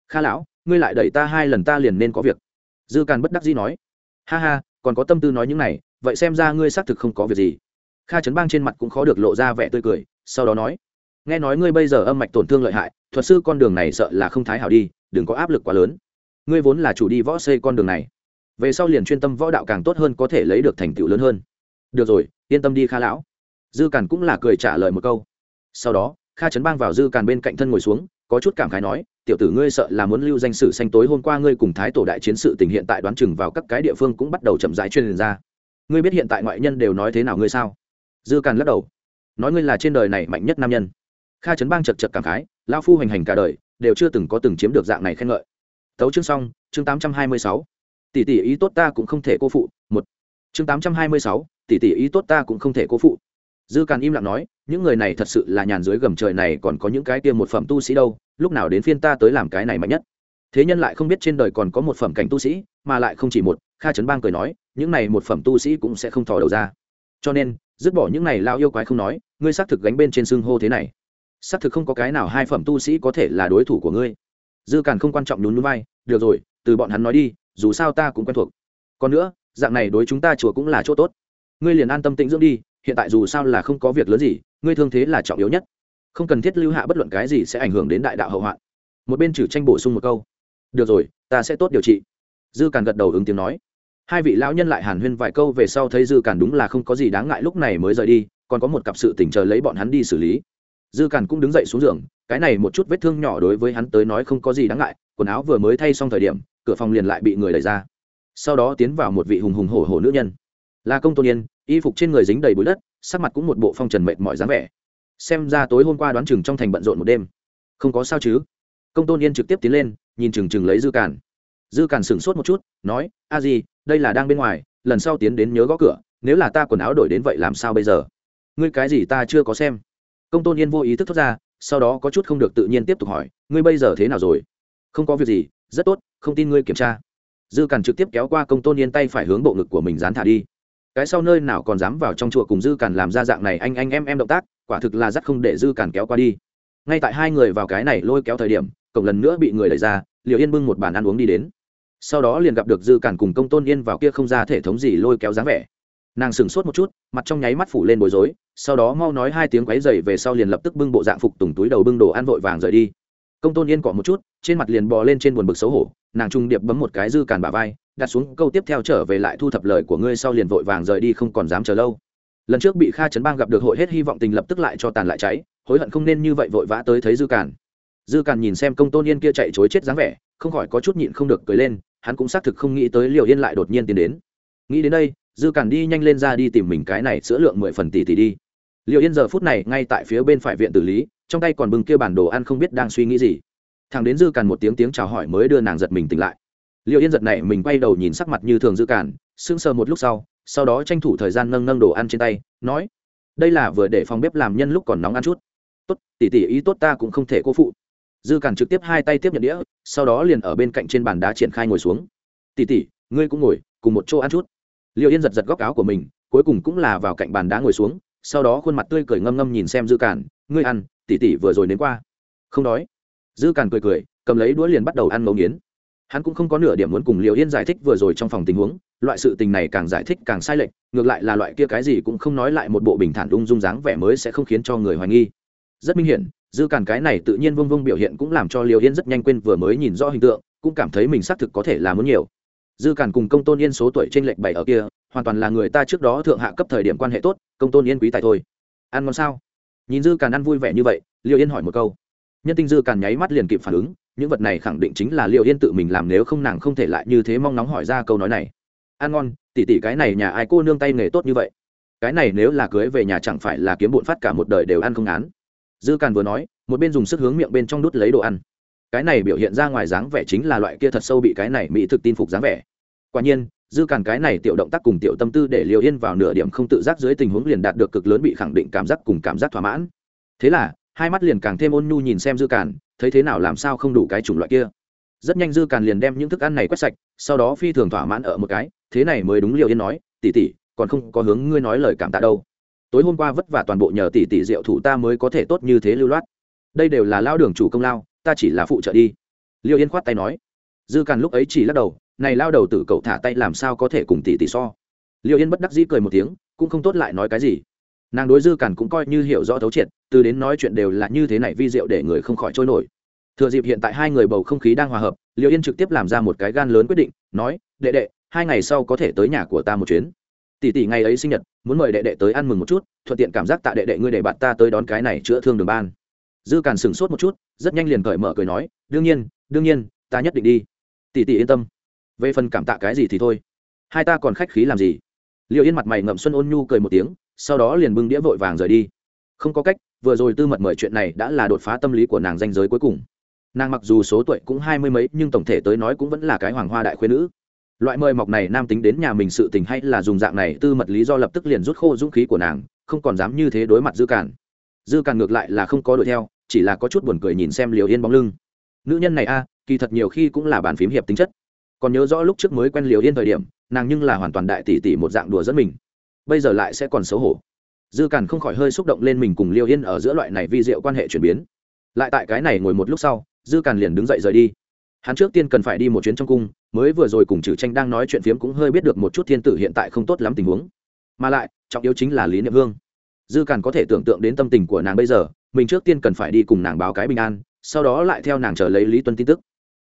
Kha lão, ngươi lại đẩy ta hai lần ta liền nên có việc. Dư càn bất đắc dĩ nói ha ha, còn có tâm tư nói những này, vậy xem ra ngươi xác thực không có việc gì. Kha trấn bang trên mặt cũng khó được lộ ra vẻ tươi cười, sau đó nói, nghe nói ngươi bây giờ âm mạch tổn thương lợi hại, thuật sư con đường này sợ là không thái hảo đi, đừng có áp lực quá lớn. Ngươi vốn là chủ đi võ xây con đường này. Về sau liền chuyên tâm võ đạo càng tốt hơn có thể lấy được thành tựu lớn hơn. Được rồi, yên tâm đi kha lão. Dư càn cũng là cười trả lời một câu. Sau đó, kha trấn bang vào dư càn bên cạnh thân ngồi xuống có chút cảm khái nói, tiểu tử ngươi sợ là muốn lưu danh sử xanh tối hôm qua ngươi cùng thái tổ đại chiến sự tình hiện tại đoán chừng vào các cái địa phương cũng bắt đầu chậm rãi truyền ra. Ngươi biết hiện tại ngoại nhân đều nói thế nào ngươi sao? Dư càn lắc đầu. Nói ngươi là trên đời này mạnh nhất nam nhân. Kha trấn bang chật chật cảm khái lao phu hành hành cả đời, đều chưa từng có từng chiếm được dạng này khen ngợi. Tấu chương xong, chương tám trăm hai mươi sáu. Tỷ tỷ ý tốt ta cũng không thể cô phụ, một. Chương tám trăm hai mươi sáu, tỷ tỷ ý tốt ta cũng không thể cô phụ dư càn im lặng nói, những người này thật sự là nhàn dưới gầm trời này còn có những cái tiêm một phẩm tu sĩ đâu, lúc nào đến phiên ta tới làm cái này mạnh nhất? Thế nhân lại không biết trên đời còn có một phẩm cảnh tu sĩ, mà lại không chỉ một, kha trấn bang cười nói, những này một phẩm tu sĩ cũng sẽ không thò đầu ra. Cho nên, dứt bỏ những này lao yêu quái không nói, ngươi xác thực gánh bên trên xương hô thế này. Xác thực không có cái nào hai phẩm tu sĩ có thể là đối thủ của ngươi. Dư càn không quan trọng nhún núi vai, được rồi, từ bọn hắn nói đi, dù sao ta cũng quen thuộc. Còn nữa, dạng này đối chúng ta chùa cũng là chỗ tốt. Ngươi liền an tâm tĩnh dưỡng đi hiện tại dù sao là không có việc lớn gì, ngươi thương thế là trọng yếu nhất. Không cần thiết lưu hạ bất luận cái gì sẽ ảnh hưởng đến đại đạo hậu hoạn. Một bên trừ tranh bổ sung một câu. Được rồi, ta sẽ tốt điều trị. Dư càn gật đầu ứng tiếng nói. Hai vị lão nhân lại hàn huyên vài câu về sau thấy dư càn đúng là không có gì đáng ngại lúc này mới rời đi, còn có một cặp sự tỉnh chờ lấy bọn hắn đi xử lý. Dư càn cũng đứng dậy xuống giường, cái này một chút vết thương nhỏ đối với hắn tới nói không có gì đáng ngại, quần áo vừa mới thay xong thời điểm, cửa phòng liền lại bị người đẩy ra. Sau đó tiến vào một vị hùng hùng hổ hổ nữ nhân. Là công tôn yên y phục trên người dính đầy bụi đất, sắc mặt cũng một bộ phong trần mệt mỏi dáng vẻ. Xem ra tối hôm qua đoán chừng trong thành bận rộn một đêm. Không có sao chứ? Công tôn yên trực tiếp tiến lên, nhìn chừng chừng lấy dư càn. Dư càn sửng sốt một chút, nói, a gì đây là đang bên ngoài, lần sau tiến đến nhớ gõ cửa, nếu là ta quần áo đổi đến vậy làm sao bây giờ? Ngươi cái gì ta chưa có xem. Công tôn yên vô ý thức thoát ra, sau đó có chút không được tự nhiên tiếp tục hỏi, ngươi bây giờ thế nào rồi? Không có việc gì, rất tốt, không tin ngươi kiểm tra. Dư càn trực tiếp kéo qua công tôn yên tay phải hướng bộ ngực của mình dán thả đi cái sau nơi nào còn dám vào trong chùa cùng dư càn làm ra dạng này anh anh em em động tác, quả thực là rất không để dư càn kéo qua đi. Ngay tại hai người vào cái này lôi kéo thời điểm, cổng lần nữa bị người đẩy ra liệu yên bưng một bàn ăn uống đi đến. Sau đó liền gặp được dư càn cùng công tôn yên vào kia không ra thể thống gì lôi kéo dáng vẻ. Nàng sửng sốt một chút, mặt trong nháy mắt phủ lên bối rối, sau đó mau nói hai tiếng quáy dày về sau liền lập tức bưng bộ dạng phục tùng túi đầu bưng đồ ăn vội vàng rời đi. Công tôn yên cọ một chút, trên mặt liền bò lên trên buồn bực xấu hổ, nàng trung điệp bấm một cái dư càn bả vai đặt xuống câu tiếp theo trở về lại thu thập lời của ngươi sau liền vội vàng rời đi không còn dám chờ lâu. Lần trước bị kha trấn bang gặp được hội hết hy vọng tình lập tức lại cho tàn lại cháy, hối hận không nên như vậy vội vã tới thấy dư càn. Dư càn nhìn xem công tôn yên kia chạy chối chết dáng vẻ, không khỏi có chút nhịn không được cười lên, hắn cũng xác thực không nghĩ tới liều yên lại đột nhiên tiến đến. Nghĩ đến đây, dư càn đi nhanh lên ra đi tìm mình cái này sữa lượng mười phần tỷ tỷ đi. Liệu yên giờ phút này ngay tại phía bên phải viện tử lý, trong tay còn bưng kia bản đồ ăn không biết đang suy nghĩ gì. Thằng đến dư càn một tiếng tiếng chào hỏi mới đưa nàng giật mình tỉnh lại liệu yên giật này mình quay đầu nhìn sắc mặt như thường dư cản sững sờ một lúc sau sau đó tranh thủ thời gian nâng nâng đồ ăn trên tay nói đây là vừa để phòng bếp làm nhân lúc còn nóng ăn chút. Tốt tỉ tỉ ý tốt ta cũng không thể cố phụ. Dư cản trực tiếp hai tay tiếp nhận đĩa sau đó liền ở bên cạnh trên bàn đá triển khai ngồi xuống. Tỉ tỉ ngươi cũng ngồi cùng một chỗ ăn chút. Liệu yên giật giật góc áo của mình cuối cùng cũng là vào cạnh bàn đá ngồi xuống sau đó khuôn mặt tươi cười ngâm ngâm nhìn xem dư cản, ngươi ăn tỉ tỉ vừa rồi đến qua. Không đói. Dư cản cười cười cầm lấy đũa liền bắt đầu ăn ngấu nghiến hắn cũng không có nửa điểm muốn cùng liều yên giải thích vừa rồi trong phòng tình huống, loại sự tình này càng giải thích càng sai lệch, ngược lại là loại kia cái gì cũng không nói lại một bộ bình thản ung dung dáng vẻ mới sẽ không khiến cho người hoài nghi. Rất minh hiển, dư càn cái này tự nhiên vông vông biểu hiện cũng làm cho liều yên rất nhanh quên vừa mới nhìn rõ hình tượng, cũng cảm thấy mình xác thực có thể là muốn nhiều. Dư càn cùng công tôn yên số tuổi trên lệch bảy ở kia, hoàn toàn là người ta trước đó thượng hạ cấp thời điểm quan hệ tốt, công tôn yên quý tài thôi. Ăn ngon sao? Nhìn dư càn ăn vui vẻ như vậy liều yên hỏi một câu. Nhân tinh dư càn nháy mắt liền kịp phản ứng những vật này khẳng định chính là liệu yên tự mình làm nếu không nàng không thể lại như thế mong nóng hỏi ra câu nói này. Ăn ngon, tỉ tỉ cái này nhà ai cô nương tay nghề tốt như vậy? Cái này nếu là cưới về nhà chẳng phải là kiếm bụn phát cả một đời đều ăn không án. Dư càn vừa nói, một bên dùng sức hướng miệng bên trong đút lấy đồ ăn. Cái này biểu hiện ra ngoài dáng vẻ chính là loại kia thật sâu bị cái này mỹ thực tin phục dáng vẻ. Quả nhiên, dư càn cái này tiểu động tác cùng tiểu tâm tư để liều yên vào nửa điểm không tự giác dưới tình huống liền đạt được cực lớn bị khẳng định cảm giác cùng cảm giác thỏa mãn. Thế là hai mắt liền càng thêm ôn nhu nhìn xem dư càn, thấy thế nào làm sao không đủ cái chủng loại kia. Rất nhanh dư càn liền đem những thức ăn này quét sạch, sau đó phi thường thỏa mãn ở một cái, thế này mới đúng liều yên nói tỉ tỉ còn không có hướng ngươi nói lời cảm tạ đâu. Tối hôm qua vất vả toàn bộ nhờ tỷ tỷ rượu thủ ta mới có thể tốt như thế lưu loát. Đây đều là lao đường chủ công lao, ta chỉ là phụ trợ đi. Liều yên khoát tay nói. Dư càn lúc ấy chỉ lắc đầu, này lao đầu tử cậu thả tay làm sao có thể cùng tỷ tỷ so? Liều yên bất đắc dĩ cười một tiếng, cũng không tốt lại nói cái gì nàng đối dư cản cũng coi như hiểu rõ thấu triệt, từ đến nói chuyện đều là như thế này vi diệu để người không khỏi trôi nổi. Thừa dịp hiện tại hai người bầu không khí đang hòa hợp, liêu yên trực tiếp làm ra một cái gan lớn quyết định, nói, đệ đệ, hai ngày sau có thể tới nhà của ta một chuyến. Tỷ tỷ ngày ấy sinh nhật, muốn mời đệ đệ tới ăn mừng một chút, thuận tiện cảm giác tạ đệ đệ ngươi để bạn ta tới đón cái này chữa thương đường ban. Dư càn sửng sốt một chút, rất nhanh liền cởi mở cười nói, đương nhiên đương nhiên, ta nhất định đi. Tỷ tỷ yên tâm. Về phần cảm tạ cái gì thì thôi. Hai ta còn khách khí làm gì? Liệu yên mặt mày ngậm xuân ôn nhu cười một tiếng sau đó liền bưng đĩa vội vàng rời đi. Không có cách, vừa rồi tư mật mời chuyện này đã là đột phá tâm lý của nàng danh giới cuối cùng. Nàng mặc dù số tuổi cũng hai mươi mấy, nhưng tổng thể tới nói cũng vẫn là cái hoàng hoa đại khuyên nữ. Loại mời mọc này nam tính đến nhà mình sự tình hay là dùng dạng này, tư mật lý do lập tức liền rút khô dũng khí của nàng, không còn dám như thế đối mặt dư cản dư cản ngược lại là không có đuổi theo, chỉ là có chút buồn cười nhìn xem liều yên bóng lưng. Nữ nhân này a, kỳ thật nhiều khi cũng là bàn phím hiệp tính chất. Còn nhớ rõ lúc trước mới quen liều yên thời điểm, nàng nhưng là hoàn toàn đại tỷ tỷ một dạng đùa dẫn mình bây giờ lại sẽ còn xấu hổ. Dư càn không khỏi hơi xúc động lên mình cùng liêu yên ở giữa loại này vi diệu quan hệ chuyển biến. Lại tại cái này ngồi một lúc sau, dư càn liền đứng dậy rời đi. Hắn trước tiên cần phải đi một chuyến trong cung, mới vừa rồi cùng trừ tranh đang nói chuyện phiếm cũng hơi biết được một chút thiên tử hiện tại không tốt lắm tình huống. Mà lại, trọng yếu chính là lý niệm hương. Dư càn có thể tưởng tượng đến tâm tình của nàng bây giờ, mình trước tiên cần phải đi cùng nàng báo cái bình an, sau đó lại theo nàng chờ lấy lý tuân tin tức.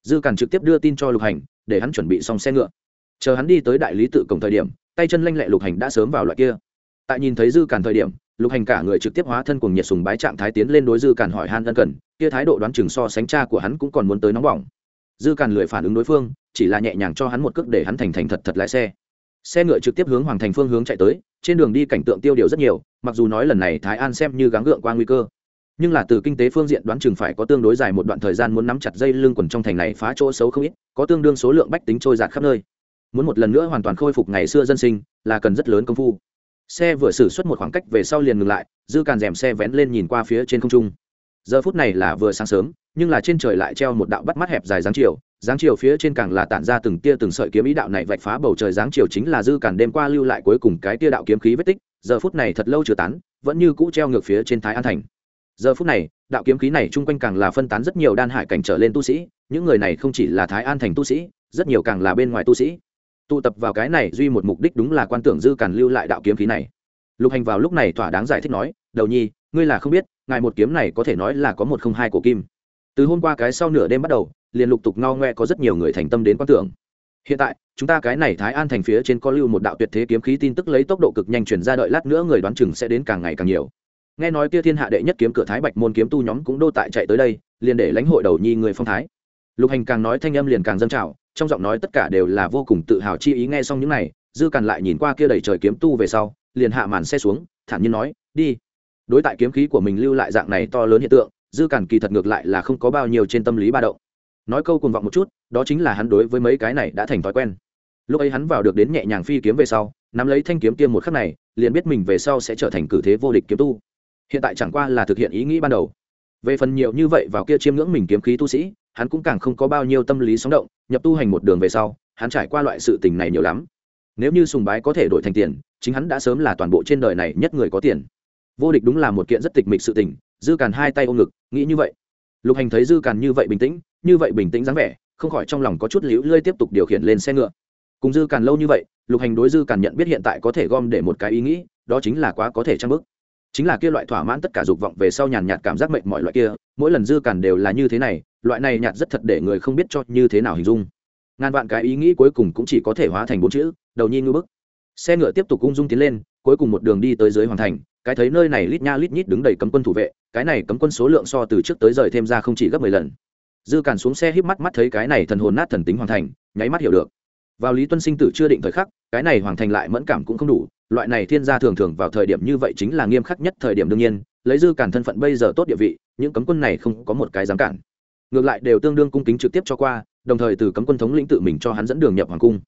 Dư càn trực tiếp đưa tin cho lục hành, để hắn chuẩn bị xong xe ngựa. Chờ hắn đi tới đại lý tự cổng thời điểm tay chân lanh lẹ lục hành đã sớm vào loại kia. Tại nhìn thấy dư càn thời điểm, lục hành cả người trực tiếp hóa thân cùng nhiệt sùng bái trạng thái tiến lên đối dư càn hỏi han ân cần, kia thái độ đoán chừng so sánh cha của hắn cũng còn muốn tới nóng bỏng. Dư càn lười phản ứng đối phương, chỉ là nhẹ nhàng cho hắn một cước để hắn thành thành thật thật lái xe. Xe ngựa trực tiếp hướng hoàng thành phương hướng chạy tới, trên đường đi cảnh tượng tiêu điều rất nhiều, mặc dù nói lần này thái an xem như gắng gượng qua nguy cơ, nhưng là từ kinh tế phương diện đoán chừng phải có tương đối dài một đoạn thời gian muốn nắm chặt dây lưng quần trong thành này phá chỗ xấu không ít, có tương đương số lượng bách tính trôi giạt khắp nơi muốn một lần nữa hoàn toàn khôi phục ngày xưa dân sinh, là cần rất lớn công phu. Xe vừa xử suất một khoảng cách về sau liền ngừng lại, dư càn rèm xe vén lên nhìn qua phía trên không trung. Giờ phút này là vừa sáng sớm, nhưng là trên trời lại treo một đạo bắt mắt hẹp dài dáng chiều dáng chiều phía trên càng là tản ra từng tia từng sợi kiếm ý đạo này vạch phá bầu trời dáng chiều chính là dư càn đêm qua lưu lại cuối cùng cái tia đạo kiếm khí vết tích, giờ phút này thật lâu chưa tán, vẫn như cũ treo ngược phía trên thái an thành. Giờ phút này, đạo kiếm khí này chung quanh càng là phân tán rất nhiều đan hải cảnh trở lên tu sĩ, những người này không chỉ là thái an thành tu sĩ, rất nhiều càng là bên ngoài tu sĩ tụ tập vào cái này duy một mục đích đúng là quan tưởng dư càn lưu lại đạo kiếm khí này. Lục hành vào lúc này thỏa đáng giải thích nói, đầu nhi, ngươi là không biết, ngài một kiếm này có thể nói là có một không hai của kim. Từ hôm qua cái sau nửa đêm bắt đầu, liền lục tục ngao ngoe có rất nhiều người thành tâm đến quan tưởng. Hiện tại, chúng ta cái này thái an thành phía trên có lưu một đạo tuyệt thế kiếm khí tin tức lấy tốc độ cực nhanh chuyển ra đợi lát nữa người đoán chừng sẽ đến càng ngày càng nhiều. Nghe nói kia thiên hạ đệ nhất kiếm cửa thái bạch môn kiếm tu nhóm cũng đô tại chạy tới đây, liền để lãnh hội đầu nhi người phong thái. Lục hành càng nói thanh âm liền càng dâng trào trong giọng nói tất cả đều là vô cùng tự hào chi ý nghe xong những này, dư càn lại nhìn qua kia đầy trời kiếm tu về sau, liền hạ màn xe xuống, thản nhiên nói, đi. Đối tại kiếm khí của mình lưu lại dạng này to lớn hiện tượng, dư cản kỳ thật ngược lại là không có bao nhiêu trên tâm lý ba động. Nói câu cuồng vọng một chút, đó chính là hắn đối với mấy cái này đã thành thói quen. Lúc ấy hắn vào được đến nhẹ nhàng phi kiếm về sau, nắm lấy thanh kiếm tiêm một khắc này, liền biết mình về sau sẽ trở thành cử thế vô địch kiếm tu. Hiện tại chẳng qua là thực hiện ý nghĩ ban đầu. Về phần nhiều như vậy vào kia chiêm ngưỡng mình kiếm khí tu sĩ, hắn cũng càng không có bao nhiêu tâm lý sóng động nhập tu hành một đường về sau, hắn trải qua loại sự tình này nhiều lắm. Nếu như sùng bái có thể đổi thành tiền, chính hắn đã sớm là toàn bộ trên đời này nhất người có tiền. Vô địch đúng là một kiện rất tịch mịch sự tình, dư càn hai tay ôm ngực, nghĩ như vậy. Lục hành thấy dư càn như vậy bình tĩnh, như vậy bình tĩnh dáng vẻ, không khỏi trong lòng có chút liễu lơi tiếp tục điều khiển lên xe ngựa. Cùng dư càn lâu như vậy, lục hành đối dư càn nhận biết hiện tại có thể gom để một cái ý nghĩ, đó chính là quá có thể trang bức chính là kia loại thỏa mãn tất cả dục vọng về sau nhàn nhạt cảm giác mệnh mọi loại kia, mỗi lần dư càn đều là như thế này loại này nhạt rất thật để người không biết cho như thế nào hình dung. Ngàn vạn cái ý nghĩ cuối cùng cũng chỉ có thể hóa thành bốn chữ, đầu nhi ngư bức. Xe ngựa tiếp tục ung dung tiến lên, cuối cùng một đường đi tới dưới hoàng thành, cái thấy nơi này lít nha lít nhít đứng đầy cấm quân thủ vệ, cái này cấm quân số lượng so từ trước tới rời thêm ra không chỉ gấp mười lần. Dư càn xuống xe híp mắt mắt thấy cái này thần hồn nát thần tính hoàng thành, nháy mắt hiểu được. Vào lý tuân sinh tử chưa định thời khắc, cái này hoàng thành lại mẫn cảm cũng không đủ, loại này thiên gia thường thường vào thời điểm như vậy chính là nghiêm khắc nhất thời điểm đương nhiên, lấy dư càn thân phận bây giờ tốt địa vị, những cấm quân này không có một cái dám cản ngược lại đều tương đương cung kính trực tiếp cho qua, đồng thời từ cấm quân thống lĩnh tự mình cho hắn dẫn đường nhập hoàng cung.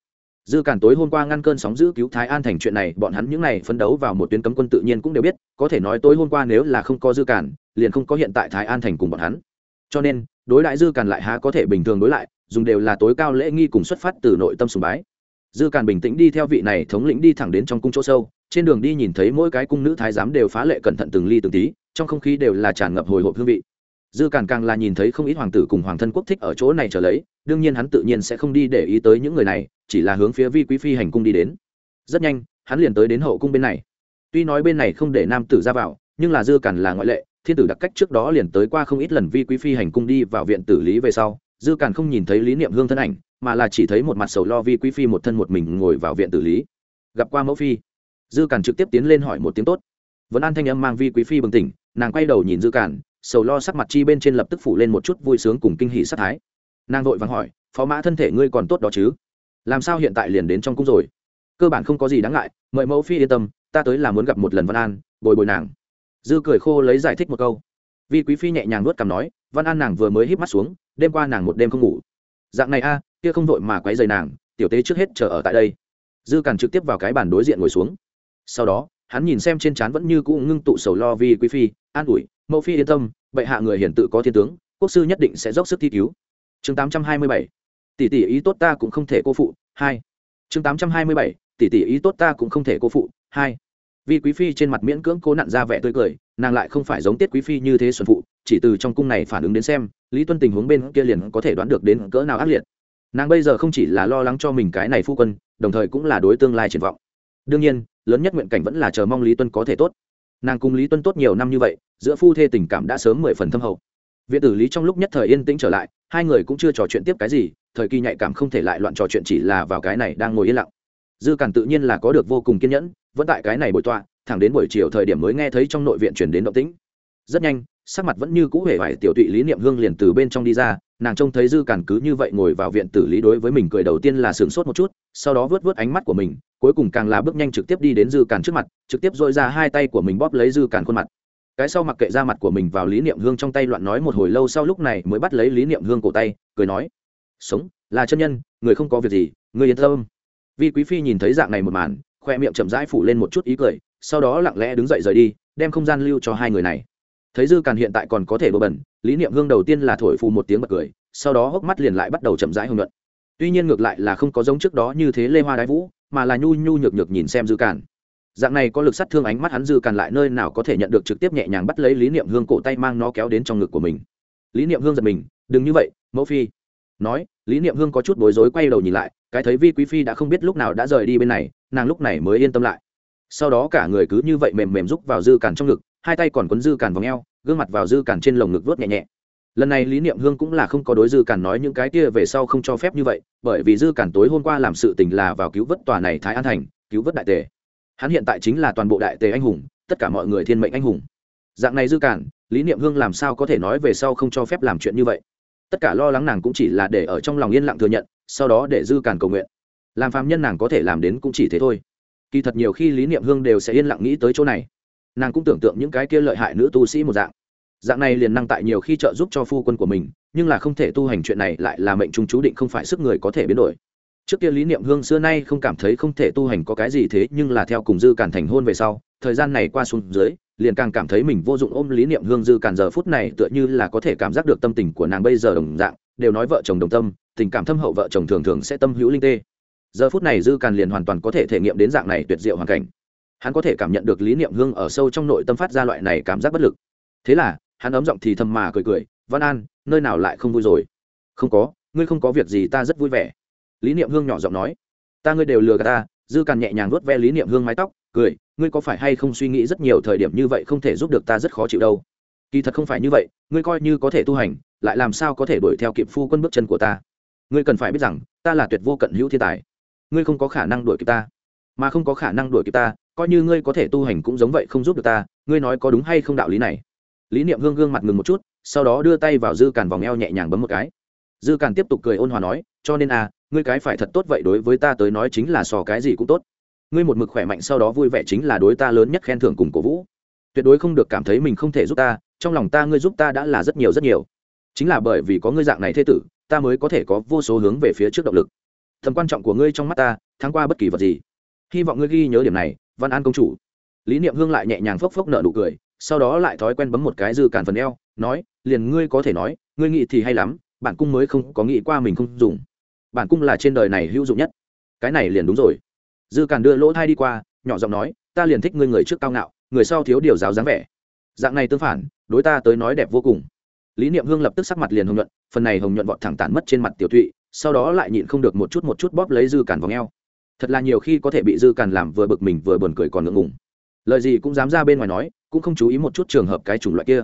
Dư cản tối hôm qua ngăn cơn sóng giữ cứu thái an thành chuyện này, bọn hắn những này phấn đấu vào một tuyến cấm quân tự nhiên cũng đều biết, có thể nói tối hôm qua nếu là không có dư cản, liền không có hiện tại thái an thành cùng bọn hắn. Cho nên, đối đại dư cản lại há có thể bình thường đối lại, dùng đều là tối cao lễ nghi cùng xuất phát từ nội tâm sùng bái. Dư cản bình tĩnh đi theo vị này thống lĩnh đi thẳng đến trong cung chỗ sâu, trên đường đi nhìn thấy mỗi cái cung nữ thái giám đều phá lệ cẩn thận từng ly từng tí, trong không khí đều là tràn ngập hồi hộp hương vị dư càn càng là nhìn thấy không ít hoàng tử cùng hoàng thân quốc thích ở chỗ này trở lấy, đương nhiên hắn tự nhiên sẽ không đi để ý tới những người này, chỉ là hướng phía vi quý phi hành cung đi đến. Rất nhanh, hắn liền tới đến hậu cung bên này. Tuy nói bên này không để nam tử ra vào, nhưng là dư càn là ngoại lệ, thiên tử đặc cách trước đó liền tới qua không ít lần vi quý phi hành cung đi vào viện tử lý về sau, dư càn không nhìn thấy lý niệm hương thân ảnh, mà là chỉ thấy một mặt sầu lo vi quý phi một thân một mình ngồi vào viện tử lý. Gặp qua mẫu phi, dư càn trực tiếp tiến lên hỏi một tiếng tốt. Vẫn an thanh âm mang vi quý phi bừng tỉnh, nàng quay đầu nhìn dư càn sầu lo sắc mặt chi bên trên lập tức phủ lên một chút vui sướng cùng kinh hỉ sắc thái. Nàng vội vàng hỏi, phó mã thân thể ngươi còn tốt đó chứ? Làm sao hiện tại liền đến trong cung rồi? Cơ bản không có gì đáng ngại, mời mẫu phi yên tâm, ta tới là muốn gặp một lần văn an, bồi bồi nàng. Dư cười khô lấy giải thích một câu. Vi quý phi nhẹ nhàng nuốt cằm nói, văn an nàng vừa mới híp mắt xuống, đêm qua nàng một đêm không ngủ. Dạng này a, kia không vội mà quấy rầy nàng, tiểu tế trước hết chờ ở tại đây. Dư càn trực tiếp vào cái bàn đối diện ngồi xuống. Sau đó, hắn nhìn xem trên trán vẫn như cũ ngưng tụ sầu lo vì quý phi, an ủi, mẫu phi yên tâm bệ hạ người hiển tự có thiên tướng, quốc sư nhất định sẽ dốc sức thi cứu. Chương tám trăm hai mươi bảy, tỷ tỷ ý tốt ta cũng không thể cô phụ, hai. Chương tám trăm hai mươi bảy, tỷ tỷ ý tốt ta cũng không thể cô phụ, hai. Vì quý phi trên mặt miễn cưỡng cố nặn ra vẻ tươi cười, nàng lại không phải giống tiết quý phi như thế xuân phụ, chỉ từ trong cung này phản ứng đến xem, lý tuân tình huống bên kia liền có thể đoán được đến cỡ nào ác liệt. Nàng bây giờ không chỉ là lo lắng cho mình cái này phu quân, đồng thời cũng là đối tương lai triển vọng. Đương nhiên, lớn nhất nguyện cảnh vẫn là chờ mong lý tuân có thể tốt nàng cùng lý tuân tốt nhiều năm như vậy, giữa phu thê tình cảm đã sớm mười phần thâm hậu. Viện tử lý trong lúc nhất thời yên tĩnh trở lại, hai người cũng chưa trò chuyện tiếp cái gì, thời kỳ nhạy cảm không thể lại loạn trò chuyện chỉ là vào cái này đang ngồi yên lặng. Dư càn tự nhiên là có được vô cùng kiên nhẫn, vẫn tại cái này bồi tọa, thẳng đến buổi chiều thời điểm mới nghe thấy trong nội viện chuyển đến động tĩnh. Rất nhanh, sắc mặt vẫn như cũ hề vải tiểu tụy lý niệm hương liền từ bên trong đi ra nàng trông thấy dư cản cứ như vậy ngồi vào viện tử lý đối với mình cười đầu tiên là sửng sốt một chút, sau đó vớt vớt ánh mắt của mình, cuối cùng càng là bước nhanh trực tiếp đi đến dư cản trước mặt, trực tiếp dội ra hai tay của mình bóp lấy dư cản khuôn mặt. Cái sau mặc kệ ra mặt của mình vào lý niệm hương trong tay loạn nói một hồi lâu sau lúc này mới bắt lấy lý niệm hương cổ tay, cười nói, sống, là chân nhân, người không có việc gì người yên tâm. Vi quý phi nhìn thấy dạng này một màn, khoe miệng chậm rãi phủ lên một chút ý cười, sau đó lặng lẽ đứng dậy rời đi, đem không gian lưu cho hai người này. Thấy dư càn hiện tại còn có thể bơ bẩn lý niệm hương đầu tiên là thổi phù một tiếng bật cười, sau đó hốc mắt liền lại bắt đầu chậm rãi hưng luận tuy nhiên ngược lại là không có giống trước đó như thế lê hoa đái vũ, mà là nhu nhu nhược nhược nhìn xem dư càn. Dạng này có lực sát thương ánh mắt hắn dư càn lại nơi nào có thể nhận được trực tiếp nhẹ nhàng bắt lấy lý niệm hương cổ tay mang nó kéo đến trong ngực của mình. Lý niệm hương giật mình, đừng như vậy, mẫu phi. Nói, lý niệm hương có chút bối rối quay đầu nhìn lại, cái thấy vi quý phi đã không biết lúc nào đã rời đi bên này, nàng lúc này mới yên tâm lại. Sau đó cả người cứ như vậy mềm mềm rúc vào dư càn trong ngực, hai tay còn quấn dư càn vào ngheo gương mặt vào dư cản trên lồng ngực vớt nhẹ nhẹ. Lần này lý niệm hương cũng là không có đối dư cản nói những cái kia về sau không cho phép như vậy bởi vì dư cản tối hôm qua làm sự tình là vào cứu vớt tòa này thái an thành cứu vớt đại tề. Hắn hiện tại chính là toàn bộ đại tề anh hùng tất cả mọi người thiên mệnh anh hùng. Dạng này dư cản, lý niệm hương làm sao có thể nói về sau không cho phép làm chuyện như vậy? Tất cả lo lắng nàng cũng chỉ là để ở trong lòng yên lặng thừa nhận sau đó để dư cản cầu nguyện. Làm phàm nhân nàng có thể làm đến cũng chỉ thế thôi. Kỳ thật nhiều khi lý niệm hương đều sẽ yên lặng nghĩ tới chỗ này. Nàng cũng tưởng tượng những cái kia lợi hại nữ tu sĩ một dạng dạng này liền năng tại nhiều khi trợ giúp cho phu quân của mình, nhưng là không thể tu hành chuyện này lại là mệnh trung chú định không phải sức người có thể biến đổi. Trước kia lý niệm hương xưa nay không cảm thấy không thể tu hành có cái gì thế, nhưng là theo cùng dư càn thành hôn về sau, thời gian này qua xuống dưới, liền càng cảm thấy mình vô dụng ôm lý niệm hương dư càn giờ phút này tựa như là có thể cảm giác được tâm tình của nàng bây giờ đồng dạng, đều nói vợ chồng đồng tâm, tình cảm thâm hậu vợ chồng thường thường sẽ tâm hữu linh tê. Giờ phút này dư càn liền hoàn toàn có thể thể nghiệm đến dạng này tuyệt diệu hoàn cảnh. Hắn có thể cảm nhận được lý niệm hương ở sâu trong nội tâm phát ra loại này cảm giác bất lực. Thế là hắn ấm giọng thì thầm mà cười cười, văn an, nơi nào lại không vui rồi? Không có, ngươi không có việc gì, ta rất vui vẻ. Lý niệm hương nhỏ giọng nói, ta ngươi đều lừa gạt ta, dư càn nhẹ nhàng vuốt ve lý niệm hương mái tóc, cười, ngươi có phải hay không suy nghĩ rất nhiều thời điểm như vậy không thể giúp được ta rất khó chịu đâu? Kỳ thật không phải như vậy, ngươi coi như có thể tu hành, lại làm sao có thể đuổi theo kịp phu quân bước chân của ta? Ngươi cần phải biết rằng, ta là tuyệt vô cận hữu thiên tài. Ngươi không có khả năng đuổi kịp ta. Mà không có khả năng đuổi kịp ta, coi như ngươi có thể tu hành cũng giống vậy không giúp được ta, ngươi nói có đúng hay không đạo lý này? Lý niệm hương gương mặt ngừng một chút, sau đó đưa tay vào dư càn vòng eo nhẹ nhàng bấm một cái. Dư càn tiếp tục cười ôn hòa nói, cho nên à ngươi cái phải thật tốt vậy đối với ta tới nói chính là sò cái gì cũng tốt. Ngươi một mực khỏe mạnh sau đó vui vẻ chính là đối ta lớn nhất khen thưởng cùng cổ vũ. Tuyệt đối không được cảm thấy mình không thể giúp ta, trong lòng ta ngươi giúp ta đã là rất nhiều rất nhiều. Chính là bởi vì có ngươi dạng này thế tử, ta mới có thể có vô số hướng về phía trước động lực. Tầm quan trọng của ngươi trong mắt ta, thắng qua bất kỳ vật gì. Hy vọng ngươi ghi nhớ điểm này, văn an công chủ. Lý niệm hương lại nhẹ nhàng phốc phốc nợ nụ cười sau đó lại thói quen bấm một cái dư cản phần eo, nói, liền ngươi có thể nói, ngươi nghĩ thì hay lắm, bản cung mới không có nghĩ qua mình không dùng. Bản cung là trên đời này hữu dụng nhất. Cái này liền đúng rồi. Dư cản đưa lỗ thai đi qua, nhỏ giọng nói, ta liền thích ngươi người trước cao ngạo, người sau thiếu điều giáo dáng vẻ. Dạng này tương phản, đối ta tới nói đẹp vô cùng. Lý niệm hương lập tức sắc mặt liền hồng nhuận, phần này hồng nhuận vọt thẳng tản mất trên mặt tiểu thụy, sau đó lại nhịn không được một chút một chút bóp lấy dư cản vào ngheo thật là nhiều khi có thể bị dư cản làm vừa bực mình vừa buồn cười còn ngượng ngùng lời gì cũng dám ra bên ngoài nói, cũng không chú ý một chút trường hợp cái chủng loại kia.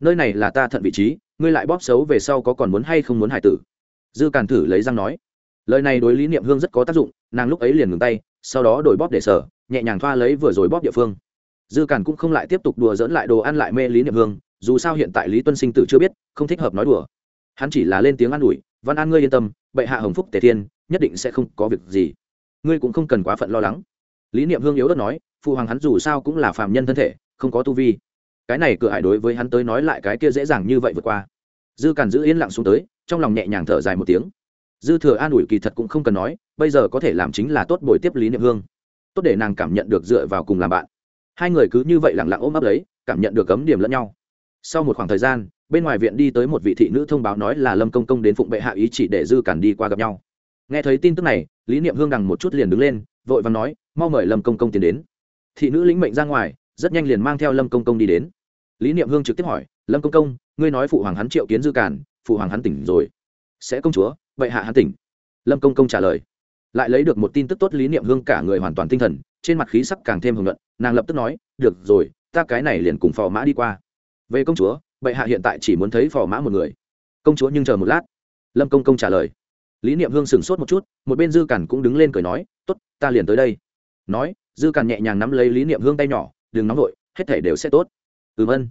Nơi này là ta thận vị trí, ngươi lại bóp xấu về sau có còn muốn hay không muốn hài tử? Dư Càn thử lấy răng nói. Lời này đối lý niệm hương rất có tác dụng, nàng lúc ấy liền ngừng tay, sau đó đổi bóp để sở, nhẹ nhàng thoa lấy vừa rồi bóp địa phương. Dư Càn cũng không lại tiếp tục đùa dỡn lại đồ ăn lại mê lý niệm hương, dù sao hiện tại lý tuân sinh tử chưa biết, không thích hợp nói đùa. Hắn chỉ là lên tiếng an ủi, văn an ngươi yên tâm, bệ hạ hồng phúc tề thiên, nhất định sẽ không có việc gì. Ngươi cũng không cần quá phận lo lắng. Lý niệm hương yếu đất nói phụ hoàng hắn dù sao cũng là phàm nhân thân thể, không có tu vi. Cái này cửa hải đối với hắn tới nói lại cái kia dễ dàng như vậy vượt qua. Dư càn giữ yên lặng xuống tới, trong lòng nhẹ nhàng thở dài một tiếng. Dư thừa an ủi kỳ thật cũng không cần nói, bây giờ có thể làm chính là tốt bồi tiếp lý niệm hương. Tốt để nàng cảm nhận được dựa vào cùng làm bạn. Hai người cứ như vậy lặng lặng ôm ấp lấy, cảm nhận được cấm điểm lẫn nhau. Sau một khoảng thời gian, bên ngoài viện đi tới một vị thị nữ thông báo nói là lâm công công đến phụng bệ hạ ý chỉ để dư cản đi qua gặp nhau. Nghe thấy tin tức này, lý niệm hương đằng một chút liền đứng lên, vội và nói, mau mời lâm công công tiến đến thị nữ lĩnh mệnh ra ngoài, rất nhanh liền mang theo lâm công công đi đến. Lý niệm hương trực tiếp hỏi, lâm công công, ngươi nói phụ hoàng hắn triệu kiến dư cản phụ hoàng hắn tỉnh rồi. Sẽ công chúa bệ hạ hắn tỉnh. Lâm công công trả lời. Lại lấy được một tin tức tốt, lý niệm hương cả người hoàn toàn tinh thần, trên mặt khí sắc càng thêm hưởng luận nàng lập tức nói, được rồi, ta cái này liền cùng phò mã đi qua. Về công chúa bệ hạ hiện tại chỉ muốn thấy phò mã một người. Công chúa nhưng chờ một lát. Lâm công công trả lời. Lý niệm hương sửng sốt một chút, một bên dư cản cũng đứng lên cười nói t ố t ta liền tới đây. Nói dư Càn nhẹ nhàng nắm lấy lý niệm hương tay nhỏ đừng nóng vội hết thể đều sẽ tốt. Ừm ân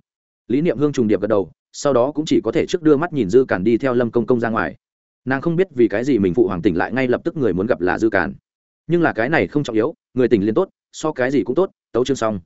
lý niệm hương trùng điệp gật đầu sau đó cũng chỉ có thể trước đưa mắt nhìn dư Càn đi theo lâm công công ra ngoài. Nàng không biết vì cái gì mình phụ hoàng tỉnh lại ngay lập tức người muốn gặp là dư Càn, nhưng là cái này không trọng yếu người tỉnh liên tốt so cái gì cũng tốt tấu chương xong.